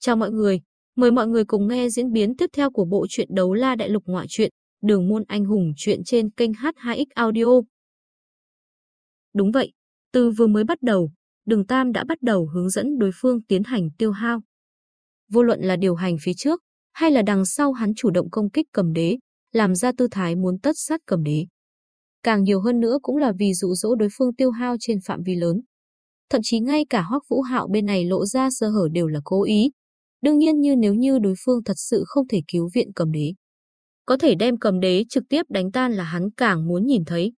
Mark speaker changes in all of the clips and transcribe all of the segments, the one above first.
Speaker 1: Chào mọi người, mời mọi người cùng nghe diễn biến tiếp theo của bộ truyện Đấu La Đại Lục ngoại truyện, Đường môn anh hùng truyện trên kênh H2X Audio. Đúng vậy, từ vừa mới bắt đầu, Đường Tam đã bắt đầu hướng dẫn đối phương tiến hành tiêu hao. Vô luận là điều hành phía trước, hay là đằng sau hắn chủ động công kích cầm đế, làm ra tư thái muốn tất sát cầm đế. Càng nhiều hơn nữa cũng là vì dụ dỗ đối phương tiêu hao trên phạm vi lớn. Thậm chí ngay cả Hoắc Vũ Hạo bên này lộ ra sơ hở đều là cố ý. Đương nhiên như nếu như đối phương thật sự không thể cứu viện cầm đế. Có thể đem cầm đế trực tiếp đánh tan là hắn càng muốn nhìn thấy.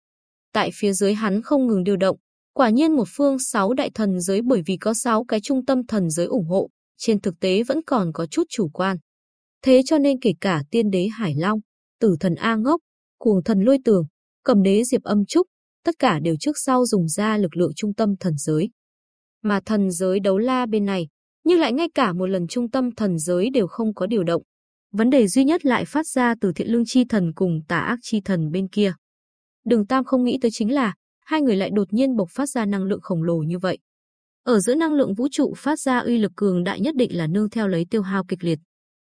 Speaker 1: Tại phía dưới hắn không ngừng điều động, quả nhiên một phương sáu đại thần giới bởi vì có sáu cái trung tâm thần giới ủng hộ, trên thực tế vẫn còn có chút chủ quan. Thế cho nên kể cả tiên đế Hải Long, tử thần A Ngốc, cuồng thần lôi tường, cầm đế Diệp Âm Trúc, tất cả đều trước sau dùng ra lực lượng trung tâm thần giới. Mà thần giới đấu la bên này, nhưng lại ngay cả một lần trung tâm thần giới đều không có điều động. Vấn đề duy nhất lại phát ra từ thiện lương chi thần cùng tà ác chi thần bên kia. Đường Tam không nghĩ tới chính là, hai người lại đột nhiên bộc phát ra năng lượng khổng lồ như vậy. Ở giữa năng lượng vũ trụ phát ra uy lực cường đại nhất định là nương theo lấy tiêu hao kịch liệt.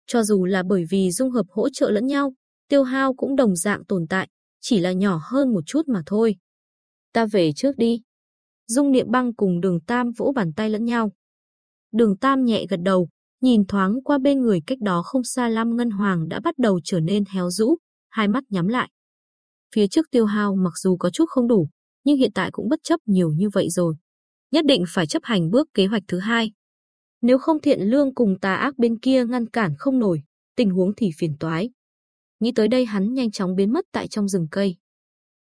Speaker 1: Cho dù là bởi vì dung hợp hỗ trợ lẫn nhau, tiêu hao cũng đồng dạng tồn tại, chỉ là nhỏ hơn một chút mà thôi. Ta về trước đi. Dung Niệm Băng cùng Đường Tam vỗ bàn tay lẫn nhau. Đường Tam nhẹ gật đầu, nhìn thoáng qua bên người cách đó không xa Lam Ngân Hoàng đã bắt đầu trở nên héo rũ, hai mắt nhắm lại. Phía trước tiêu hao mặc dù có chút không đủ, nhưng hiện tại cũng bất chấp nhiều như vậy rồi. Nhất định phải chấp hành bước kế hoạch thứ hai. Nếu không thiện lương cùng tà ác bên kia ngăn cản không nổi, tình huống thì phiền toái. Nghĩ tới đây hắn nhanh chóng biến mất tại trong rừng cây.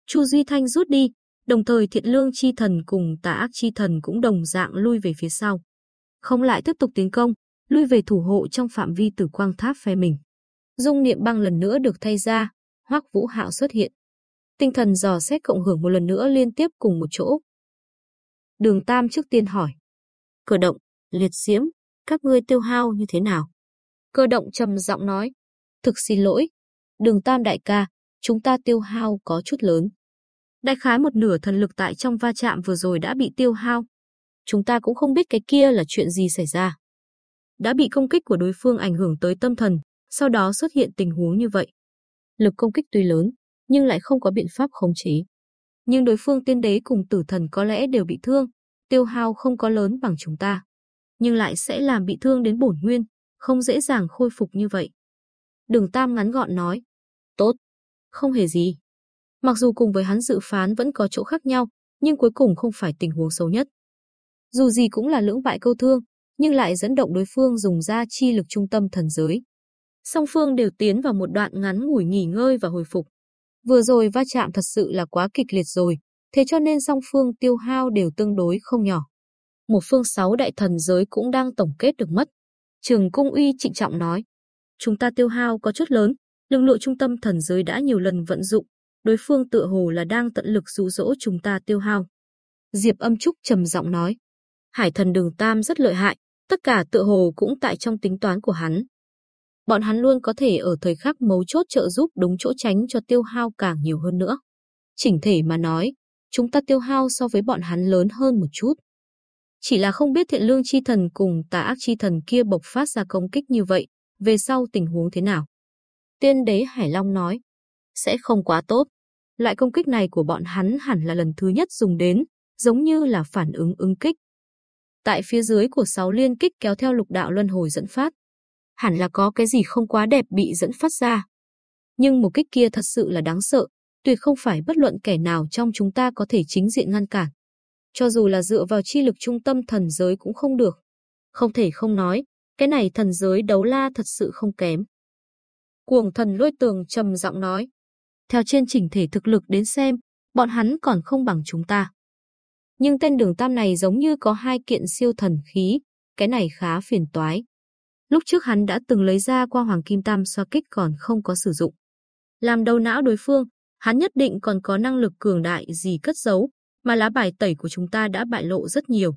Speaker 1: Chu Duy Thanh rút đi, đồng thời thiện lương chi thần cùng tà ác chi thần cũng đồng dạng lui về phía sau. Không lại tiếp tục tiến công, lui về thủ hộ trong phạm vi tử quang tháp phe mình. Dung niệm băng lần nữa được thay ra, hoắc vũ hạo xuất hiện. Tinh thần dò xét cộng hưởng một lần nữa liên tiếp cùng một chỗ. Đường Tam trước tiên hỏi. Cờ động, liệt diễm, các ngươi tiêu hao như thế nào? Cơ động trầm giọng nói. Thực xin lỗi. Đường Tam đại ca, chúng ta tiêu hao có chút lớn. Đại khái một nửa thần lực tại trong va chạm vừa rồi đã bị tiêu hao. Chúng ta cũng không biết cái kia là chuyện gì xảy ra. Đã bị công kích của đối phương ảnh hưởng tới tâm thần, sau đó xuất hiện tình huống như vậy. Lực công kích tuy lớn, nhưng lại không có biện pháp khống chế. Nhưng đối phương tiên đế cùng tử thần có lẽ đều bị thương, tiêu hao không có lớn bằng chúng ta. Nhưng lại sẽ làm bị thương đến bổn nguyên, không dễ dàng khôi phục như vậy. Đường Tam ngắn gọn nói. Tốt, không hề gì. Mặc dù cùng với hắn dự phán vẫn có chỗ khác nhau, nhưng cuối cùng không phải tình huống xấu nhất. Dù gì cũng là lưỡng bại câu thương, nhưng lại dẫn động đối phương dùng ra chi lực trung tâm thần giới. Song phương đều tiến vào một đoạn ngắn ngủi nghỉ ngơi và hồi phục. Vừa rồi va chạm thật sự là quá kịch liệt rồi, thế cho nên song phương tiêu hao đều tương đối không nhỏ. Một phương sáu đại thần giới cũng đang tổng kết được mất. Trường Cung Uy trịnh trọng nói, chúng ta tiêu hao có chút lớn, lực lượng trung tâm thần giới đã nhiều lần vận dụng, đối phương tựa hồ là đang tận lực dụ dỗ chúng ta tiêu hao. Diệp Âm Trúc trầm giọng nói, Hải thần đường Tam rất lợi hại, tất cả tựa hồ cũng tại trong tính toán của hắn. Bọn hắn luôn có thể ở thời khắc mấu chốt trợ giúp đúng chỗ tránh cho tiêu hao càng nhiều hơn nữa. Chỉnh thể mà nói, chúng ta tiêu hao so với bọn hắn lớn hơn một chút. Chỉ là không biết thiện lương chi thần cùng tà ác chi thần kia bộc phát ra công kích như vậy, về sau tình huống thế nào. Tiên đế Hải Long nói, sẽ không quá tốt. Loại công kích này của bọn hắn hẳn là lần thứ nhất dùng đến, giống như là phản ứng ứng kích. Tại phía dưới của sáu liên kích kéo theo lục đạo luân hồi dẫn phát. Hẳn là có cái gì không quá đẹp bị dẫn phát ra. Nhưng một kích kia thật sự là đáng sợ, tuyệt không phải bất luận kẻ nào trong chúng ta có thể chính diện ngăn cản. Cho dù là dựa vào chi lực trung tâm thần giới cũng không được. Không thể không nói, cái này thần giới đấu la thật sự không kém. Cuồng thần lôi tường trầm giọng nói. Theo trên chỉnh thể thực lực đến xem, bọn hắn còn không bằng chúng ta. Nhưng tên đường tam này giống như có hai kiện siêu thần khí, cái này khá phiền toái. Lúc trước hắn đã từng lấy ra qua hoàng kim tam xoa kích còn không có sử dụng. Làm đầu não đối phương, hắn nhất định còn có năng lực cường đại gì cất giấu, mà lá bài tẩy của chúng ta đã bại lộ rất nhiều.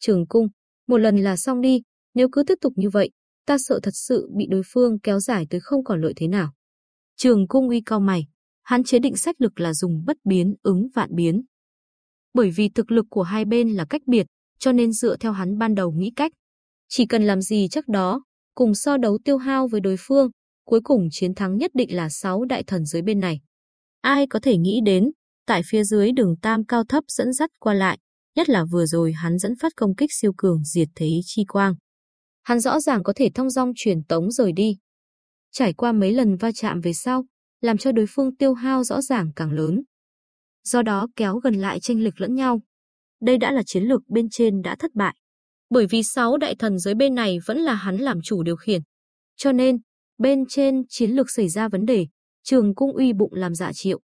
Speaker 1: Trường cung, một lần là xong đi, nếu cứ tiếp tục như vậy, ta sợ thật sự bị đối phương kéo dài tới không còn lợi thế nào. Trường cung uy cao mày, hắn chế định sách lực là dùng bất biến ứng vạn biến. Bởi vì thực lực của hai bên là cách biệt, cho nên dựa theo hắn ban đầu nghĩ cách. Chỉ cần làm gì chắc đó, cùng so đấu tiêu hao với đối phương, cuối cùng chiến thắng nhất định là sáu đại thần dưới bên này. Ai có thể nghĩ đến, tại phía dưới đường tam cao thấp dẫn dắt qua lại, nhất là vừa rồi hắn dẫn phát công kích siêu cường diệt thế chi quang. Hắn rõ ràng có thể thông dong truyền tống rời đi. Trải qua mấy lần va chạm về sau, làm cho đối phương tiêu hao rõ ràng càng lớn. Do đó kéo gần lại tranh lực lẫn nhau. Đây đã là chiến lược bên trên đã thất bại. Bởi vì sáu đại thần dưới bên này vẫn là hắn làm chủ điều khiển. Cho nên, bên trên chiến lược xảy ra vấn đề, trường cung uy bụng làm dạ triệu.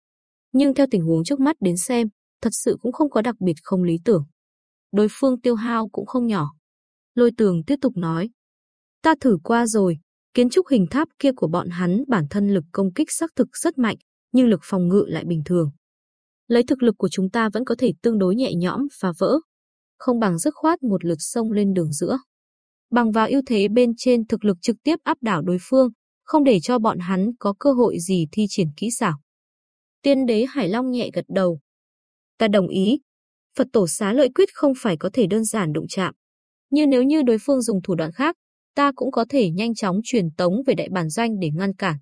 Speaker 1: Nhưng theo tình huống trước mắt đến xem, thật sự cũng không có đặc biệt không lý tưởng. Đối phương tiêu hao cũng không nhỏ. Lôi tường tiếp tục nói. Ta thử qua rồi, kiến trúc hình tháp kia của bọn hắn bản thân lực công kích xác thực rất mạnh, nhưng lực phòng ngự lại bình thường. Lấy thực lực của chúng ta vẫn có thể tương đối nhẹ nhõm phá vỡ, không bằng dứt khoát một lượt sông lên đường giữa. Bằng vào ưu thế bên trên thực lực trực tiếp áp đảo đối phương, không để cho bọn hắn có cơ hội gì thi triển kỹ xảo. Tiên đế Hải Long nhẹ gật đầu. Ta đồng ý. Phật tổ xá lợi quyết không phải có thể đơn giản đụng chạm. Nhưng nếu như đối phương dùng thủ đoạn khác, ta cũng có thể nhanh chóng truyền tống về đại bản doanh để ngăn cản.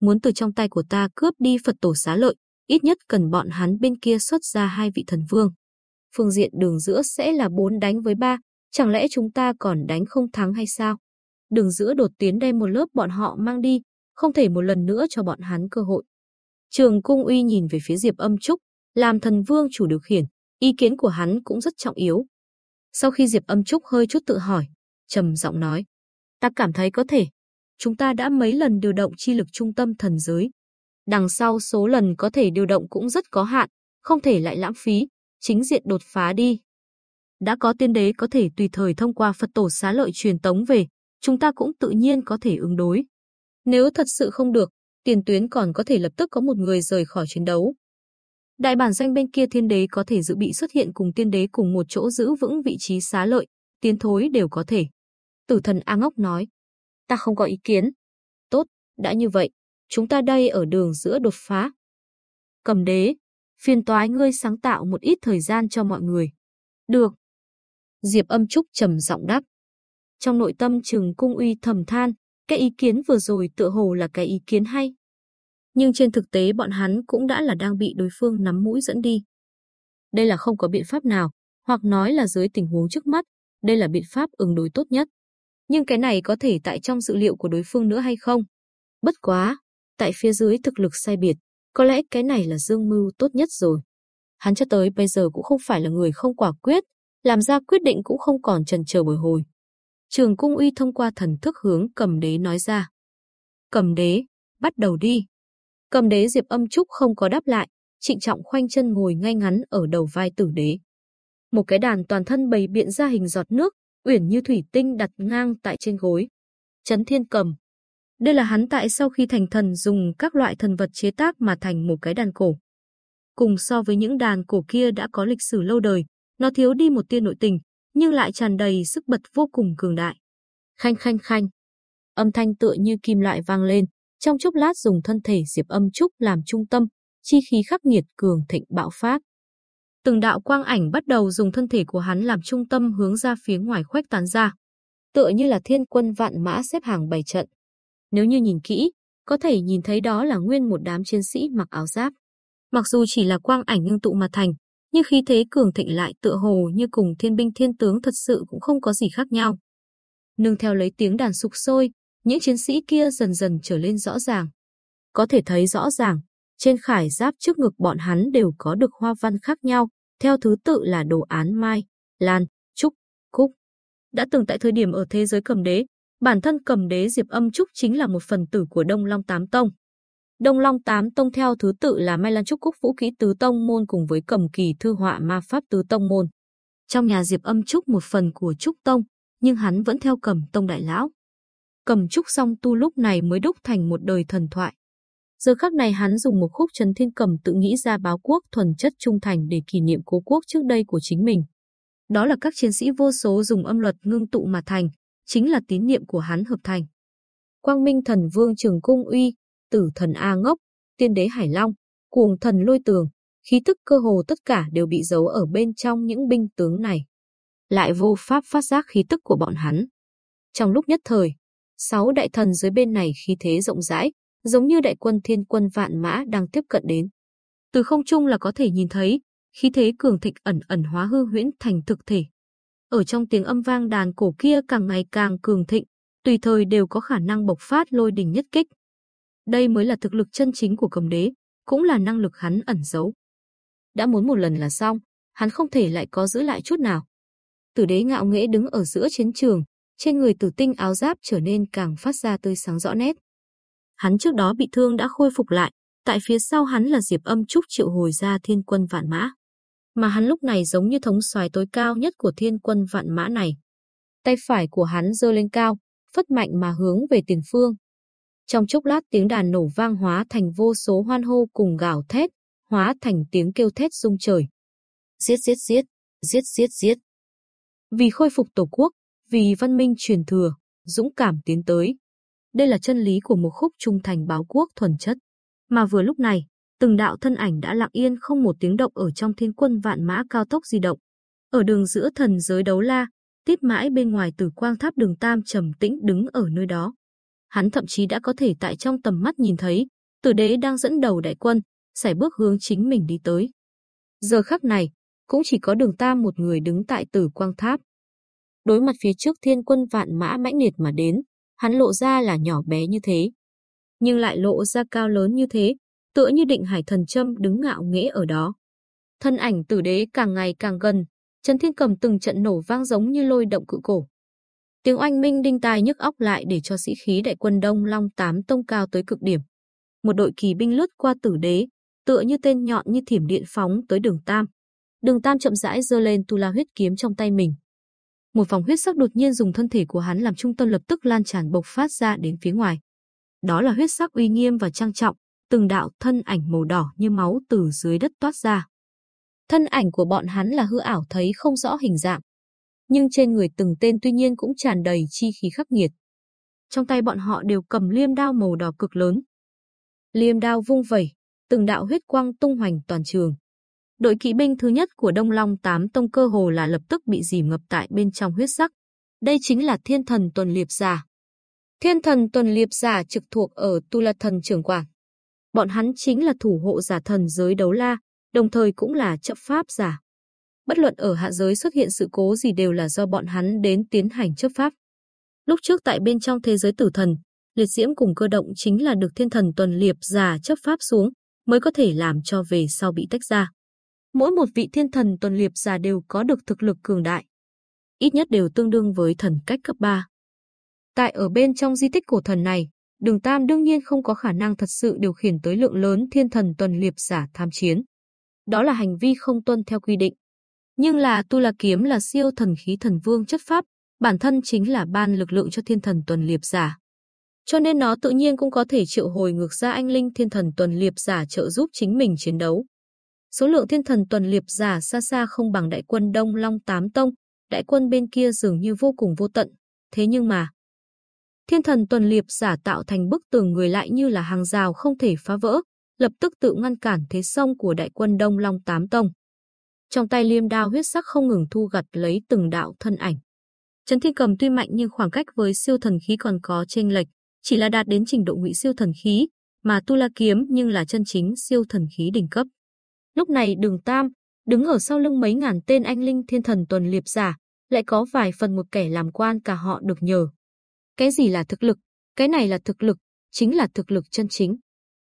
Speaker 1: Muốn từ trong tay của ta cướp đi Phật tổ xá lợi, ít nhất cần bọn hắn bên kia xuất ra hai vị thần vương. Phương diện đường giữa sẽ là bốn đánh với ba, chẳng lẽ chúng ta còn đánh không thắng hay sao? Đường giữa đột tiến đem một lớp bọn họ mang đi, không thể một lần nữa cho bọn hắn cơ hội. Trường Cung Uy nhìn về phía Diệp Âm Trúc, làm thần vương chủ điều khiển, ý kiến của hắn cũng rất trọng yếu. Sau khi Diệp Âm Trúc hơi chút tự hỏi, trầm giọng nói, ta cảm thấy có thể. Chúng ta đã mấy lần điều động chi lực trung tâm thần giới. Đằng sau số lần có thể điều động cũng rất có hạn, không thể lại lãng phí, chính diện đột phá đi. Đã có tiên đế có thể tùy thời thông qua Phật tổ xá lợi truyền tống về, chúng ta cũng tự nhiên có thể ứng đối. Nếu thật sự không được, tiền tuyến còn có thể lập tức có một người rời khỏi chiến đấu. Đại bản doanh bên kia thiên đế có thể dự bị xuất hiện cùng tiên đế cùng một chỗ giữ vững vị trí xá lợi, tiến thối đều có thể. Tử thần A Ngốc nói, ta không có ý kiến. Tốt, đã như vậy, chúng ta đây ở đường giữa đột phá. Cầm đế, phiền toái ngươi sáng tạo một ít thời gian cho mọi người. Được. Diệp âm trúc trầm giọng đáp. Trong nội tâm trừng cung uy thầm than, cái ý kiến vừa rồi tựa hồ là cái ý kiến hay. Nhưng trên thực tế bọn hắn cũng đã là đang bị đối phương nắm mũi dẫn đi. Đây là không có biện pháp nào, hoặc nói là dưới tình huống trước mắt, đây là biện pháp ứng đối tốt nhất. Nhưng cái này có thể tại trong dự liệu của đối phương nữa hay không? Bất quá, tại phía dưới thực lực sai biệt, có lẽ cái này là dương mưu tốt nhất rồi. Hắn cho tới bây giờ cũng không phải là người không quả quyết, làm ra quyết định cũng không còn chần chờ bồi hồi. Trường Cung Uy thông qua thần thức hướng cầm đế nói ra. Cầm đế, bắt đầu đi. Cầm đế Diệp âm trúc không có đáp lại, trịnh trọng khoanh chân ngồi ngay ngắn ở đầu vai tử đế. Một cái đàn toàn thân bầy biện ra hình giọt nước, uyển như thủy tinh đặt ngang tại trên gối. Chấn thiên cầm. Đây là hắn tại sau khi thành thần dùng các loại thần vật chế tác mà thành một cái đàn cổ. Cùng so với những đàn cổ kia đã có lịch sử lâu đời, nó thiếu đi một tia nội tình, nhưng lại tràn đầy sức bật vô cùng cường đại. Khanh khanh khanh. Âm thanh tựa như kim loại vang lên, trong chốc lát dùng thân thể Diệp Âm Trúc làm trung tâm, chi khí khắc nghiệt cường thịnh bạo phát. Từng đạo quang ảnh bắt đầu dùng thân thể của hắn làm trung tâm hướng ra phía ngoài khuếch tán ra, tựa như là thiên quân vạn mã xếp hàng bày trận. Nếu như nhìn kỹ, có thể nhìn thấy đó là nguyên một đám chiến sĩ mặc áo giáp. Mặc dù chỉ là quang ảnh ngưng tụ mà thành, nhưng khí thế cường thịnh lại tựa hồ như cùng thiên binh thiên tướng thật sự cũng không có gì khác nhau. Nương theo lấy tiếng đàn sục sôi, những chiến sĩ kia dần dần trở lên rõ ràng. Có thể thấy rõ ràng, trên khải giáp trước ngực bọn hắn đều có được hoa văn khác nhau, theo thứ tự là đồ án mai, lan, trúc, cúc. Đã từng tại thời điểm ở thế giới cầm đế, bản thân cầm đế Diệp Âm Trúc chính là một phần tử của Đông Long Tám Tông. Đông Long Tám Tông theo thứ tự là Mai Lan Trúc Cúc Vũ Kỹ Tứ Tông Môn cùng với cầm kỳ thư họa ma pháp Tứ Tông Môn. Trong nhà Diệp Âm Trúc một phần của Trúc Tông, nhưng hắn vẫn theo cầm Tông Đại Lão. Cầm Trúc song tu lúc này mới đúc thành một đời thần thoại. Giờ khắc này hắn dùng một khúc Trần Thiên Cầm tự nghĩ ra báo quốc thuần chất trung thành để kỷ niệm cố quốc trước đây của chính mình. Đó là các chiến sĩ vô số dùng âm luật ngưng tụ mà thành, chính là tín niệm của hắn hợp thành. Quang Minh Thần Vương Trường Cung Uy, Tử Thần A Ngốc, Tiên Đế Hải Long, Cuồng Thần Lôi Tường, khí tức cơ hồ tất cả đều bị giấu ở bên trong những binh tướng này. Lại vô pháp phát giác khí tức của bọn hắn. Trong lúc nhất thời, sáu đại thần dưới bên này khí thế rộng rãi, giống như đại quân thiên quân vạn mã đang tiếp cận đến. Từ không trung là có thể nhìn thấy, khí thế cường thịnh ẩn ẩn hóa hư huyễn thành thực thể. Ở trong tiếng âm vang đàn cổ kia càng ngày càng cường thịnh, tùy thời đều có khả năng bộc phát lôi đình nhất kích. Đây mới là thực lực chân chính của cầm đế, cũng là năng lực hắn ẩn giấu. Đã muốn một lần là xong, hắn không thể lại có giữ lại chút nào. Tử đế ngạo nghễ đứng ở giữa chiến trường, trên người tử tinh áo giáp trở nên càng phát ra tươi sáng rõ nét. Hắn trước đó bị thương đã khôi phục lại, tại phía sau hắn là Diệp Âm Trúc triệu hồi ra thiên quân vạn mã. Mà hắn lúc này giống như thống soái tối cao nhất của thiên quân vạn mã này. Tay phải của hắn giơ lên cao, phất mạnh mà hướng về tiền phương. Trong chốc lát tiếng đàn nổ vang hóa thành vô số hoan hô cùng gào thét, hóa thành tiếng kêu thét rung trời. Giết giết giết, giết giết giết. Vì khôi phục tổ quốc, vì văn minh truyền thừa, dũng cảm tiến tới. Đây là chân lý của một khúc trung thành báo quốc thuần chất. Mà vừa lúc này, từng đạo thân ảnh đã lặng yên không một tiếng động ở trong thiên quân vạn mã cao tốc di động. Ở đường giữa thần giới đấu la, tiếp mãi bên ngoài tử quang tháp đường Tam trầm tĩnh đứng ở nơi đó. Hắn thậm chí đã có thể tại trong tầm mắt nhìn thấy, tử đế đang dẫn đầu đại quân, sải bước hướng chính mình đi tới. Giờ khắc này, cũng chỉ có đường Tam một người đứng tại tử quang tháp. Đối mặt phía trước thiên quân vạn mã mãnh liệt mà đến, hắn lộ ra là nhỏ bé như thế. Nhưng lại lộ ra cao lớn như thế, tựa như định hải thần châm đứng ngạo nghễ ở đó. Thân ảnh tử đế càng ngày càng gần, Trần Thiên Cầm từng trận nổ vang giống như lôi động cự cổ. Tiếng oanh minh đinh tai nhức óc lại để cho sĩ khí đại quân Đông Long tám tông cao tới cực điểm. Một đội kỳ binh lướt qua tử đế, tựa như tên nhọn như thiểm điện phóng tới đường Tam. Đường Tam chậm rãi giơ lên tu la huyết kiếm trong tay mình. Một vòng huyết sắc đột nhiên dùng thân thể của hắn làm trung tâm lập tức lan tràn bộc phát ra đến phía ngoài. Đó là huyết sắc uy nghiêm và trang trọng, từng đạo thân ảnh màu đỏ như máu từ dưới đất toát ra. Thân ảnh của bọn hắn là hư ảo thấy không rõ hình dạng, nhưng trên người từng tên tuy nhiên cũng tràn đầy chi khí khắc nghiệt. Trong tay bọn họ đều cầm liêm đao màu đỏ cực lớn. Liêm đao vung vẩy, từng đạo huyết quang tung hoành toàn trường. Đội kỵ binh thứ nhất của Đông Long Tám Tông cơ hồ là lập tức bị dìm ngập tại bên trong huyết sắc. Đây chính là thiên thần tuần liệp giả. Thiên thần tuần liệp giả trực thuộc ở Tu La Thần trưởng quản. Bọn hắn chính là thủ hộ giả thần giới đấu la, đồng thời cũng là chấp pháp giả. Bất luận ở hạ giới xuất hiện sự cố gì đều là do bọn hắn đến tiến hành chấp pháp. Lúc trước tại bên trong thế giới tử thần, liệt diễm cùng cơ động chính là được thiên thần tuần liệp giả chấp pháp xuống, mới có thể làm cho về sau bị tách ra. Mỗi một vị thiên thần tuần liệp giả đều có được thực lực cường đại. Ít nhất đều tương đương với thần cách cấp 3. Tại ở bên trong di tích cổ thần này, đường Tam đương nhiên không có khả năng thật sự điều khiển tới lượng lớn thiên thần tuần liệp giả tham chiến. Đó là hành vi không tuân theo quy định. Nhưng là Tu La Kiếm là siêu thần khí thần vương chất pháp, bản thân chính là ban lực lượng cho thiên thần tuần liệp giả. Cho nên nó tự nhiên cũng có thể triệu hồi ngược ra anh linh thiên thần tuần liệp giả trợ giúp chính mình chiến đấu. Số lượng thiên thần tuần liệp giả xa xa không bằng đại quân Đông Long Tám Tông, đại quân bên kia dường như vô cùng vô tận. Thế nhưng mà, thiên thần tuần liệp giả tạo thành bức tường người lại như là hàng rào không thể phá vỡ, lập tức tự ngăn cản thế sông của đại quân Đông Long Tám Tông. Trong tay liêm đao huyết sắc không ngừng thu gặt lấy từng đạo thân ảnh. Trấn Thiên Cầm tuy mạnh nhưng khoảng cách với siêu thần khí còn có chênh lệch, chỉ là đạt đến trình độ ngụy siêu thần khí, mà Tu La kiếm nhưng là chân chính siêu thần khí đỉnh cấp. Lúc này Đường Tam đứng ở sau lưng mấy ngàn tên anh linh thiên thần tuần liệp giả, lại có vài phần một kẻ làm quan cả họ được nhờ. Cái gì là thực lực? Cái này là thực lực, chính là thực lực chân chính.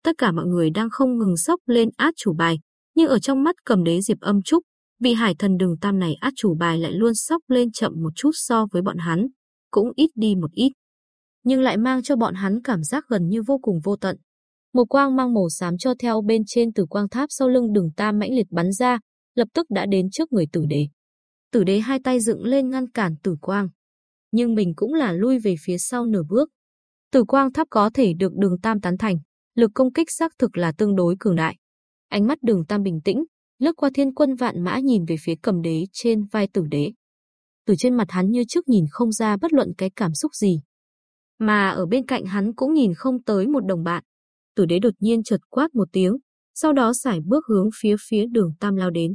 Speaker 1: Tất cả mọi người đang không ngừng sốc lên át chủ bài, nhưng ở trong mắt cầm đế Diệp Âm Trúc, vị hải thần đường tam này át chủ bài lại luôn sốc lên chậm một chút so với bọn hắn, cũng ít đi một ít. Nhưng lại mang cho bọn hắn cảm giác gần như vô cùng vô tận. Một quang mang màu xám cho theo bên trên từ quang tháp sau lưng đường tam mãnh liệt bắn ra, lập tức đã đến trước người tử đế. Tử đế hai tay dựng lên ngăn cản tử quang. Nhưng mình cũng là lui về phía sau nửa bước. Tử quang tháp có thể được đường tam tán thành, lực công kích xác thực là tương đối cường đại. Ánh mắt đường tam bình tĩnh, lướt qua thiên quân vạn mã nhìn về phía cầm đế trên vai tử đế. Từ trên mặt hắn như trước nhìn không ra bất luận cái cảm xúc gì. Mà ở bên cạnh hắn cũng nhìn không tới một đồng bạn. Tử đế đột nhiên chợt quát một tiếng, sau đó sải bước hướng phía phía đường tam lao đến.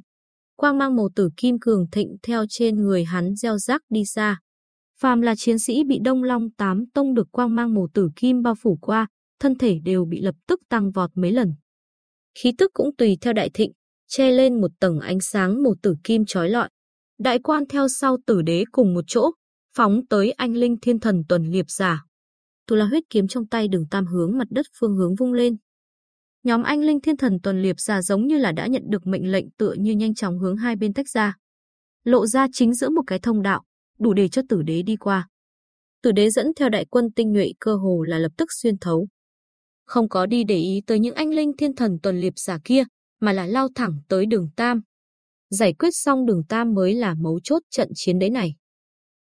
Speaker 1: Quang mang màu tử kim cường thịnh theo trên người hắn gieo rác đi ra phàm là chiến sĩ bị Đông Long Tám Tông được quang mang màu tử kim bao phủ qua, thân thể đều bị lập tức tăng vọt mấy lần. Khí tức cũng tùy theo đại thịnh, che lên một tầng ánh sáng màu tử kim chói lọi. Đại quan theo sau tử đế cùng một chỗ, phóng tới anh linh thiên thần tuần liệp giả. Tu la huyết kiếm trong tay đường tam hướng mặt đất phương hướng vung lên. Nhóm anh linh thiên thần tuần liệp giả giống như là đã nhận được mệnh lệnh tựa như nhanh chóng hướng hai bên tách ra. Lộ ra chính giữa một cái thông đạo, đủ để cho tử đế đi qua. Tử đế dẫn theo đại quân tinh nhuệ cơ hồ là lập tức xuyên thấu. Không có đi để ý tới những anh linh thiên thần tuần liệp giả kia, mà là lao thẳng tới đường Tam. Giải quyết xong đường Tam mới là mấu chốt trận chiến đấy này.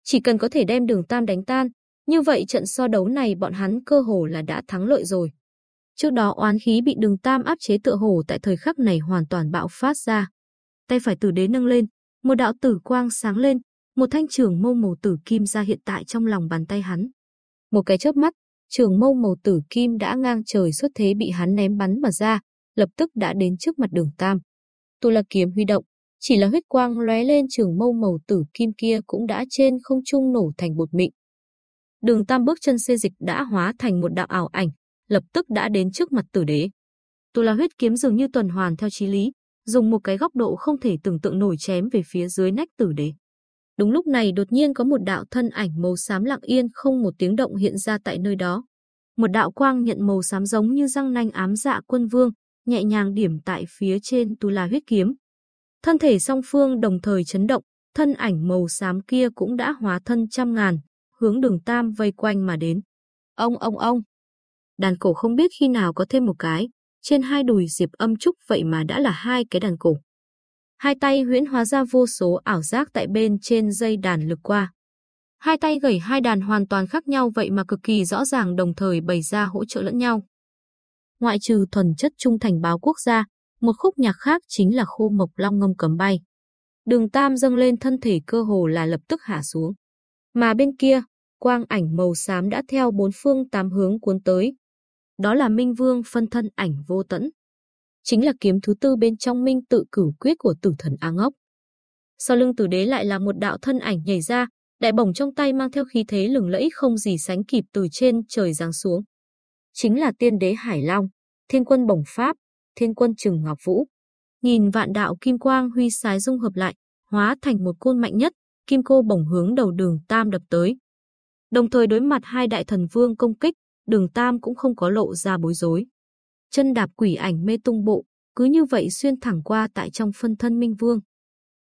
Speaker 1: Chỉ cần có thể đem đường Tam đánh tan, như vậy trận so đấu này bọn hắn cơ hồ là đã thắng lợi rồi. Trước đó oán khí bị đường Tam áp chế tựa hồ tại thời khắc này hoàn toàn bạo phát ra. Tay phải tử đế nâng lên, một đạo tử quang sáng lên, một thanh trường mâu màu tử kim ra hiện tại trong lòng bàn tay hắn. Một cái chớp mắt, trường mâu màu tử kim đã ngang trời xuất thế bị hắn ném bắn mà ra, lập tức đã đến trước mặt đường Tam. Tu La kiếm huy động, chỉ là huyết quang lóe lên trường mâu màu tử kim kia cũng đã trên không trung nổ thành bột mịn. Đường Tam bước chân xê dịch đã hóa thành một đạo ảo ảnh, lập tức đã đến trước mặt tử đế. Tu La huyết kiếm dường như tuần hoàn theo chí lý, dùng một cái góc độ không thể tưởng tượng nổi chém về phía dưới nách tử đế. Đúng lúc này đột nhiên có một đạo thân ảnh màu xám lặng yên không một tiếng động hiện ra tại nơi đó. Một đạo quang nhận màu xám giống như răng nanh ám dạ quân vương, nhẹ nhàng điểm tại phía trên tu la huyết kiếm. Thân thể song phương đồng thời chấn động, thân ảnh màu xám kia cũng đã hóa thân trăm ngàn, hướng đường tam vây quanh mà đến. Ông ông ông. Đàn cổ không biết khi nào có thêm một cái, trên hai đùi Diệp Âm Trúc vậy mà đã là hai cái đàn cổ. Hai tay huyễn hóa ra vô số ảo giác tại bên trên dây đàn lực qua. Hai tay gảy hai đàn hoàn toàn khác nhau vậy mà cực kỳ rõ ràng đồng thời bày ra hỗ trợ lẫn nhau. Ngoại trừ thuần chất trung thành báo quốc gia, một khúc nhạc khác chính là khô mộc long ngâm cấm bay. Đường Tam dâng lên thân thể cơ hồ là lập tức hạ xuống. Mà bên kia, quang ảnh màu xám đã theo bốn phương tám hướng cuốn tới. Đó là Minh Vương phân thân ảnh vô tẫn chính là kiếm thứ tư bên trong minh tự cửu quyết của tử thần A Ngốc. Sau lưng tử đế lại là một đạo thân ảnh nhảy ra, đại bổng trong tay mang theo khí thế lừng lẫy không gì sánh kịp từ trên trời giáng xuống. Chính là tiên đế Hải Long, thiên quân bổng pháp, thiên quân Trừng Ngọc Vũ. Nhìn vạn đạo kim quang huy sái dung hợp lại, hóa thành một côn mạnh nhất, kim cô bổng hướng đầu đường Tam đập tới. Đồng thời đối mặt hai đại thần vương công kích, đường Tam cũng không có lộ ra bối rối chân đạp quỷ ảnh mê tung bộ, cứ như vậy xuyên thẳng qua tại trong phân thân Minh Vương.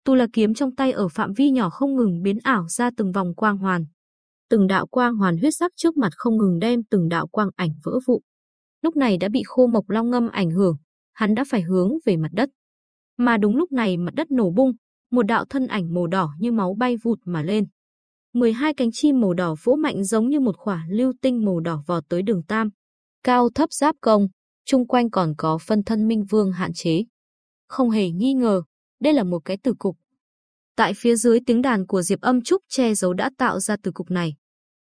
Speaker 1: Tu là kiếm trong tay ở phạm vi nhỏ không ngừng biến ảo ra từng vòng quang hoàn. Từng đạo quang hoàn huyết sắc trước mặt không ngừng đem từng đạo quang ảnh vỡ vụ. Lúc này đã bị khô mộc long ngâm ảnh hưởng, hắn đã phải hướng về mặt đất. Mà đúng lúc này mặt đất nổ bung, một đạo thân ảnh màu đỏ như máu bay vụt mà lên. 12 cánh chim màu đỏ vỗ mạnh giống như một quả lưu tinh màu đỏ vọt tới đường tam. Cao thấp giáp công, chung quanh còn có phân thân minh vương hạn chế. Không hề nghi ngờ, đây là một cái tử cục. Tại phía dưới tiếng đàn của Diệp Âm Trúc che giấu đã tạo ra tử cục này.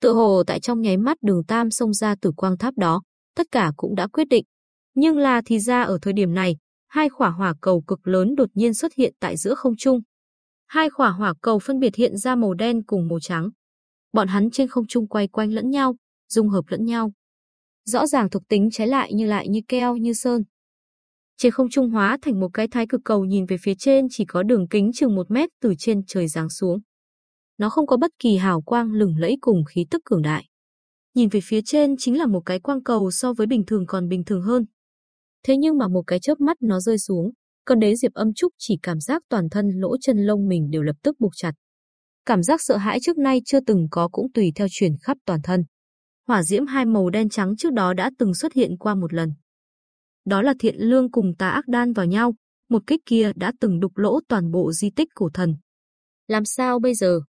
Speaker 1: Tự hồ tại trong nháy mắt đường Tam xông ra từ quang tháp đó, tất cả cũng đã quyết định. Nhưng là thì ra ở thời điểm này, hai khỏa hỏa cầu cực lớn đột nhiên xuất hiện tại giữa không trung. Hai khỏa hỏa cầu phân biệt hiện ra màu đen cùng màu trắng. Bọn hắn trên không trung quay quanh lẫn nhau, dung hợp lẫn nhau rõ ràng thuộc tính trái lại như lại như keo như sơn. Trên không trung hóa thành một cái thái cực cầu nhìn về phía trên chỉ có đường kính chừng một mét từ trên trời giáng xuống. Nó không có bất kỳ hào quang lửng lẫy cùng khí tức cường đại. Nhìn về phía trên chính là một cái quang cầu so với bình thường còn bình thường hơn. Thế nhưng mà một cái chớp mắt nó rơi xuống, cơn đế Diệp Âm Trúc chỉ cảm giác toàn thân lỗ chân lông mình đều lập tức buộc chặt. Cảm giác sợ hãi trước nay chưa từng có cũng tùy theo truyền khắp toàn thân hỏa diễm hai màu đen trắng trước đó đã từng xuất hiện qua một lần. Đó là thiện lương cùng tà ác đan vào nhau, một kích kia đã từng đục lỗ toàn bộ di tích cổ thần. Làm sao bây giờ?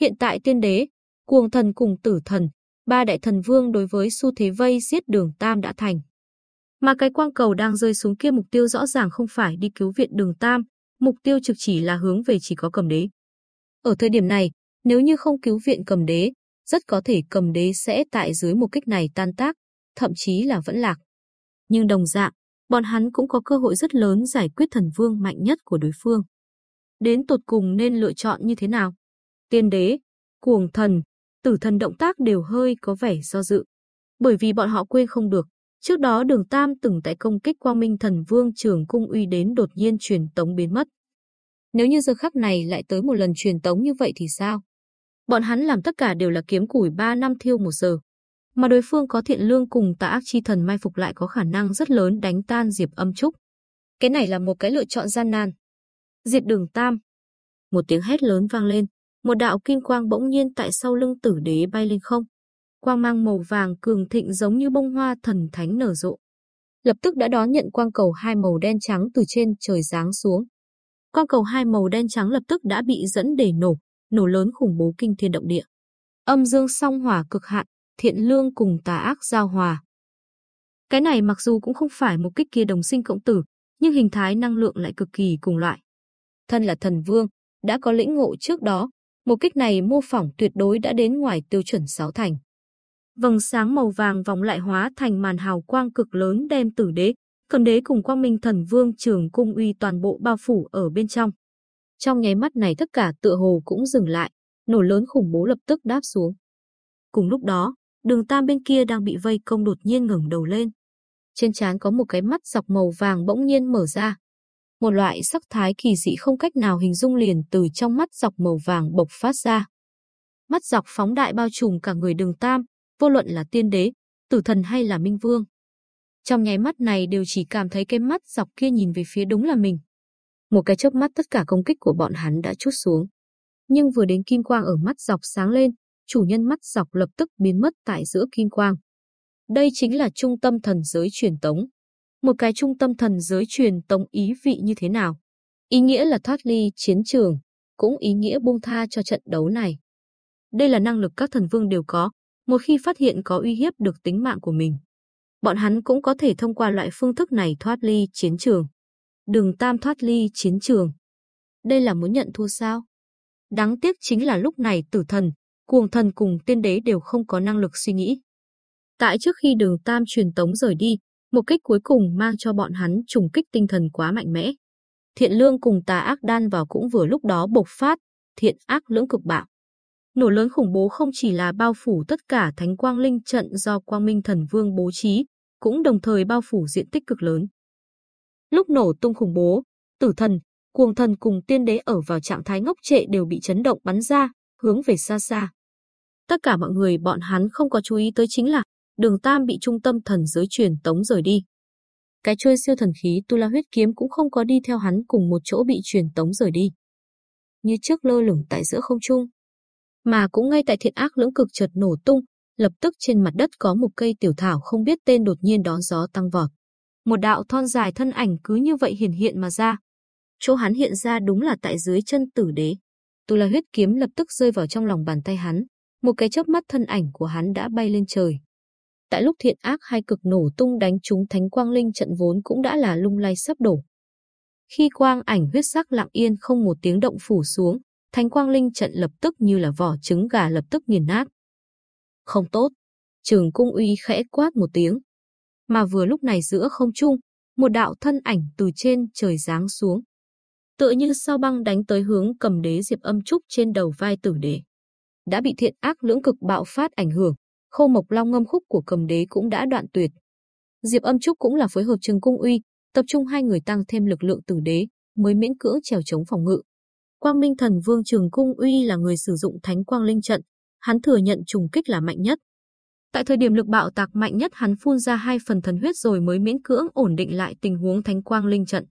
Speaker 1: Hiện tại tiên đế, cuồng thần cùng tử thần, ba đại thần vương đối với xu thế vây giết đường Tam đã thành. Mà cái quang cầu đang rơi xuống kia mục tiêu rõ ràng không phải đi cứu viện đường Tam, mục tiêu trực chỉ là hướng về chỉ có cầm đế. Ở thời điểm này, nếu như không cứu viện cầm đế, rất có thể cầm đế sẽ tại dưới một kích này tan tác, thậm chí là vẫn lạc. Nhưng đồng dạng, bọn hắn cũng có cơ hội rất lớn giải quyết thần vương mạnh nhất của đối phương. Đến tột cùng nên lựa chọn như thế nào? Tiên đế, cuồng thần, tử thần động tác đều hơi có vẻ do dự. Bởi vì bọn họ quên không được, trước đó đường Tam từng tại công kích quang minh thần vương trường cung uy đến đột nhiên truyền tống biến mất. Nếu như giờ khắc này lại tới một lần truyền tống như vậy thì sao? Bọn hắn làm tất cả đều là kiếm củi 3 năm thiêu một giờ. Mà đối phương có thiện lương cùng tà ác chi thần mai phục lại có khả năng rất lớn đánh tan Diệp âm trúc. Cái này là một cái lựa chọn gian nan. Diệt đường Tam. Một tiếng hét lớn vang lên, một đạo kim quang bỗng nhiên tại sau lưng tử đế bay lên không. Quang mang màu vàng cường thịnh giống như bông hoa thần thánh nở rộ. Lập tức đã đón nhận quang cầu hai màu đen trắng từ trên trời giáng xuống. Quang cầu hai màu đen trắng lập tức đã bị dẫn để nổ, nổ lớn khủng bố kinh thiên động địa. Âm dương song hỏa cực hạn, thiện lương cùng tà ác giao hòa. Cái này mặc dù cũng không phải một kích kia đồng sinh cộng tử, nhưng hình thái năng lượng lại cực kỳ cùng loại. Thân là thần vương, đã có lĩnh ngộ trước đó, một kích này mô phỏng tuyệt đối đã đến ngoài tiêu chuẩn sáu thành. Vầng sáng màu vàng vòng lại hóa thành màn hào quang cực lớn đem tử đế, cần đế cùng quang minh thần vương trường cung uy toàn bộ bao phủ ở bên trong. Trong nháy mắt này tất cả tựa hồ cũng dừng lại, nổ lớn khủng bố lập tức đáp xuống. Cùng lúc đó, đường tam bên kia đang bị vây công đột nhiên ngẩng đầu lên. Trên trán có một cái mắt dọc màu vàng bỗng nhiên mở ra. Một loại sắc thái kỳ dị không cách nào hình dung liền từ trong mắt dọc màu vàng bộc phát ra. Mắt dọc phóng đại bao trùm cả người đường tam, vô luận là tiên đế, tử thần hay là minh vương. Trong nháy mắt này đều chỉ cảm thấy cái mắt dọc kia nhìn về phía đúng là mình. Một cái chớp mắt tất cả công kích của bọn hắn đã chút xuống. Nhưng vừa đến kim quang ở mắt dọc sáng lên, chủ nhân mắt dọc lập tức biến mất tại giữa kim quang. Đây chính là trung tâm thần giới truyền tống. Một cái trung tâm thần giới truyền tống ý vị như thế nào? Ý nghĩa là thoát ly chiến trường, cũng ý nghĩa buông tha cho trận đấu này. Đây là năng lực các thần vương đều có, một khi phát hiện có uy hiếp được tính mạng của mình. Bọn hắn cũng có thể thông qua loại phương thức này thoát ly chiến trường. Đường Tam thoát ly chiến trường. Đây là muốn nhận thua sao? Đáng tiếc chính là lúc này tử thần, cuồng thần cùng tiên đế đều không có năng lực suy nghĩ. Tại trước khi đường Tam truyền tống rời đi, một kích cuối cùng mang cho bọn hắn trùng kích tinh thần quá mạnh mẽ. Thiện lương cùng tà ác đan vào cũng vừa lúc đó bộc phát, thiện ác lưỡng cực bạo. Nổ lớn khủng bố không chỉ là bao phủ tất cả thánh quang linh trận do quang minh thần vương bố trí, cũng đồng thời bao phủ diện tích cực lớn. Lúc nổ tung khủng bố, tử thần, cuồng thần cùng tiên đế ở vào trạng thái ngốc trệ đều bị chấn động bắn ra, hướng về xa xa. Tất cả mọi người bọn hắn không có chú ý tới chính là đường Tam bị trung tâm thần giới truyền tống rời đi. Cái chuôi siêu thần khí Tu La huyết kiếm cũng không có đi theo hắn cùng một chỗ bị truyền tống rời đi. Như trước lơ lửng tại giữa không trung. Mà cũng ngay tại thiện ác lưỡng cực chợt nổ tung, lập tức trên mặt đất có một cây tiểu thảo không biết tên đột nhiên đón gió tăng vọt. Một đạo thon dài thân ảnh cứ như vậy hiển hiện mà ra. Chỗ hắn hiện ra đúng là tại dưới chân tử đế. Tu La huyết kiếm lập tức rơi vào trong lòng bàn tay hắn, một cái chớp mắt thân ảnh của hắn đã bay lên trời. Tại lúc thiện ác hai cực nổ tung đánh trúng thánh quang linh trận vốn cũng đã là lung lay sắp đổ. Khi quang ảnh huyết sắc lặng yên không một tiếng động phủ xuống, thánh quang linh trận lập tức như là vỏ trứng gà lập tức nghiền nát. Không tốt, trường cung uy khẽ quát một tiếng. Mà vừa lúc này giữa không trung, một đạo thân ảnh từ trên trời giáng xuống. Tựa như sao băng đánh tới hướng cầm đế diệp âm trúc trên đầu vai tử đế. Đã bị thiện ác lưỡng cực bạo phát ảnh hưởng, khâu mộc long ngâm khúc của cầm đế cũng đã đoạn tuyệt. Diệp âm trúc cũng là phối hợp trường cung uy, tập trung hai người tăng thêm lực lượng tử đế, mới miễn cưỡng trèo chống phòng ngự. Quang Minh Thần Vương Trường Cung Uy là người sử dụng Thánh Quang Linh trận, hắn thừa nhận trùng kích là mạnh nhất. Tại thời điểm lực bạo tạc mạnh nhất hắn phun ra hai phần thần huyết rồi mới miễn cưỡng ổn định lại tình huống Thánh Quang Linh trận.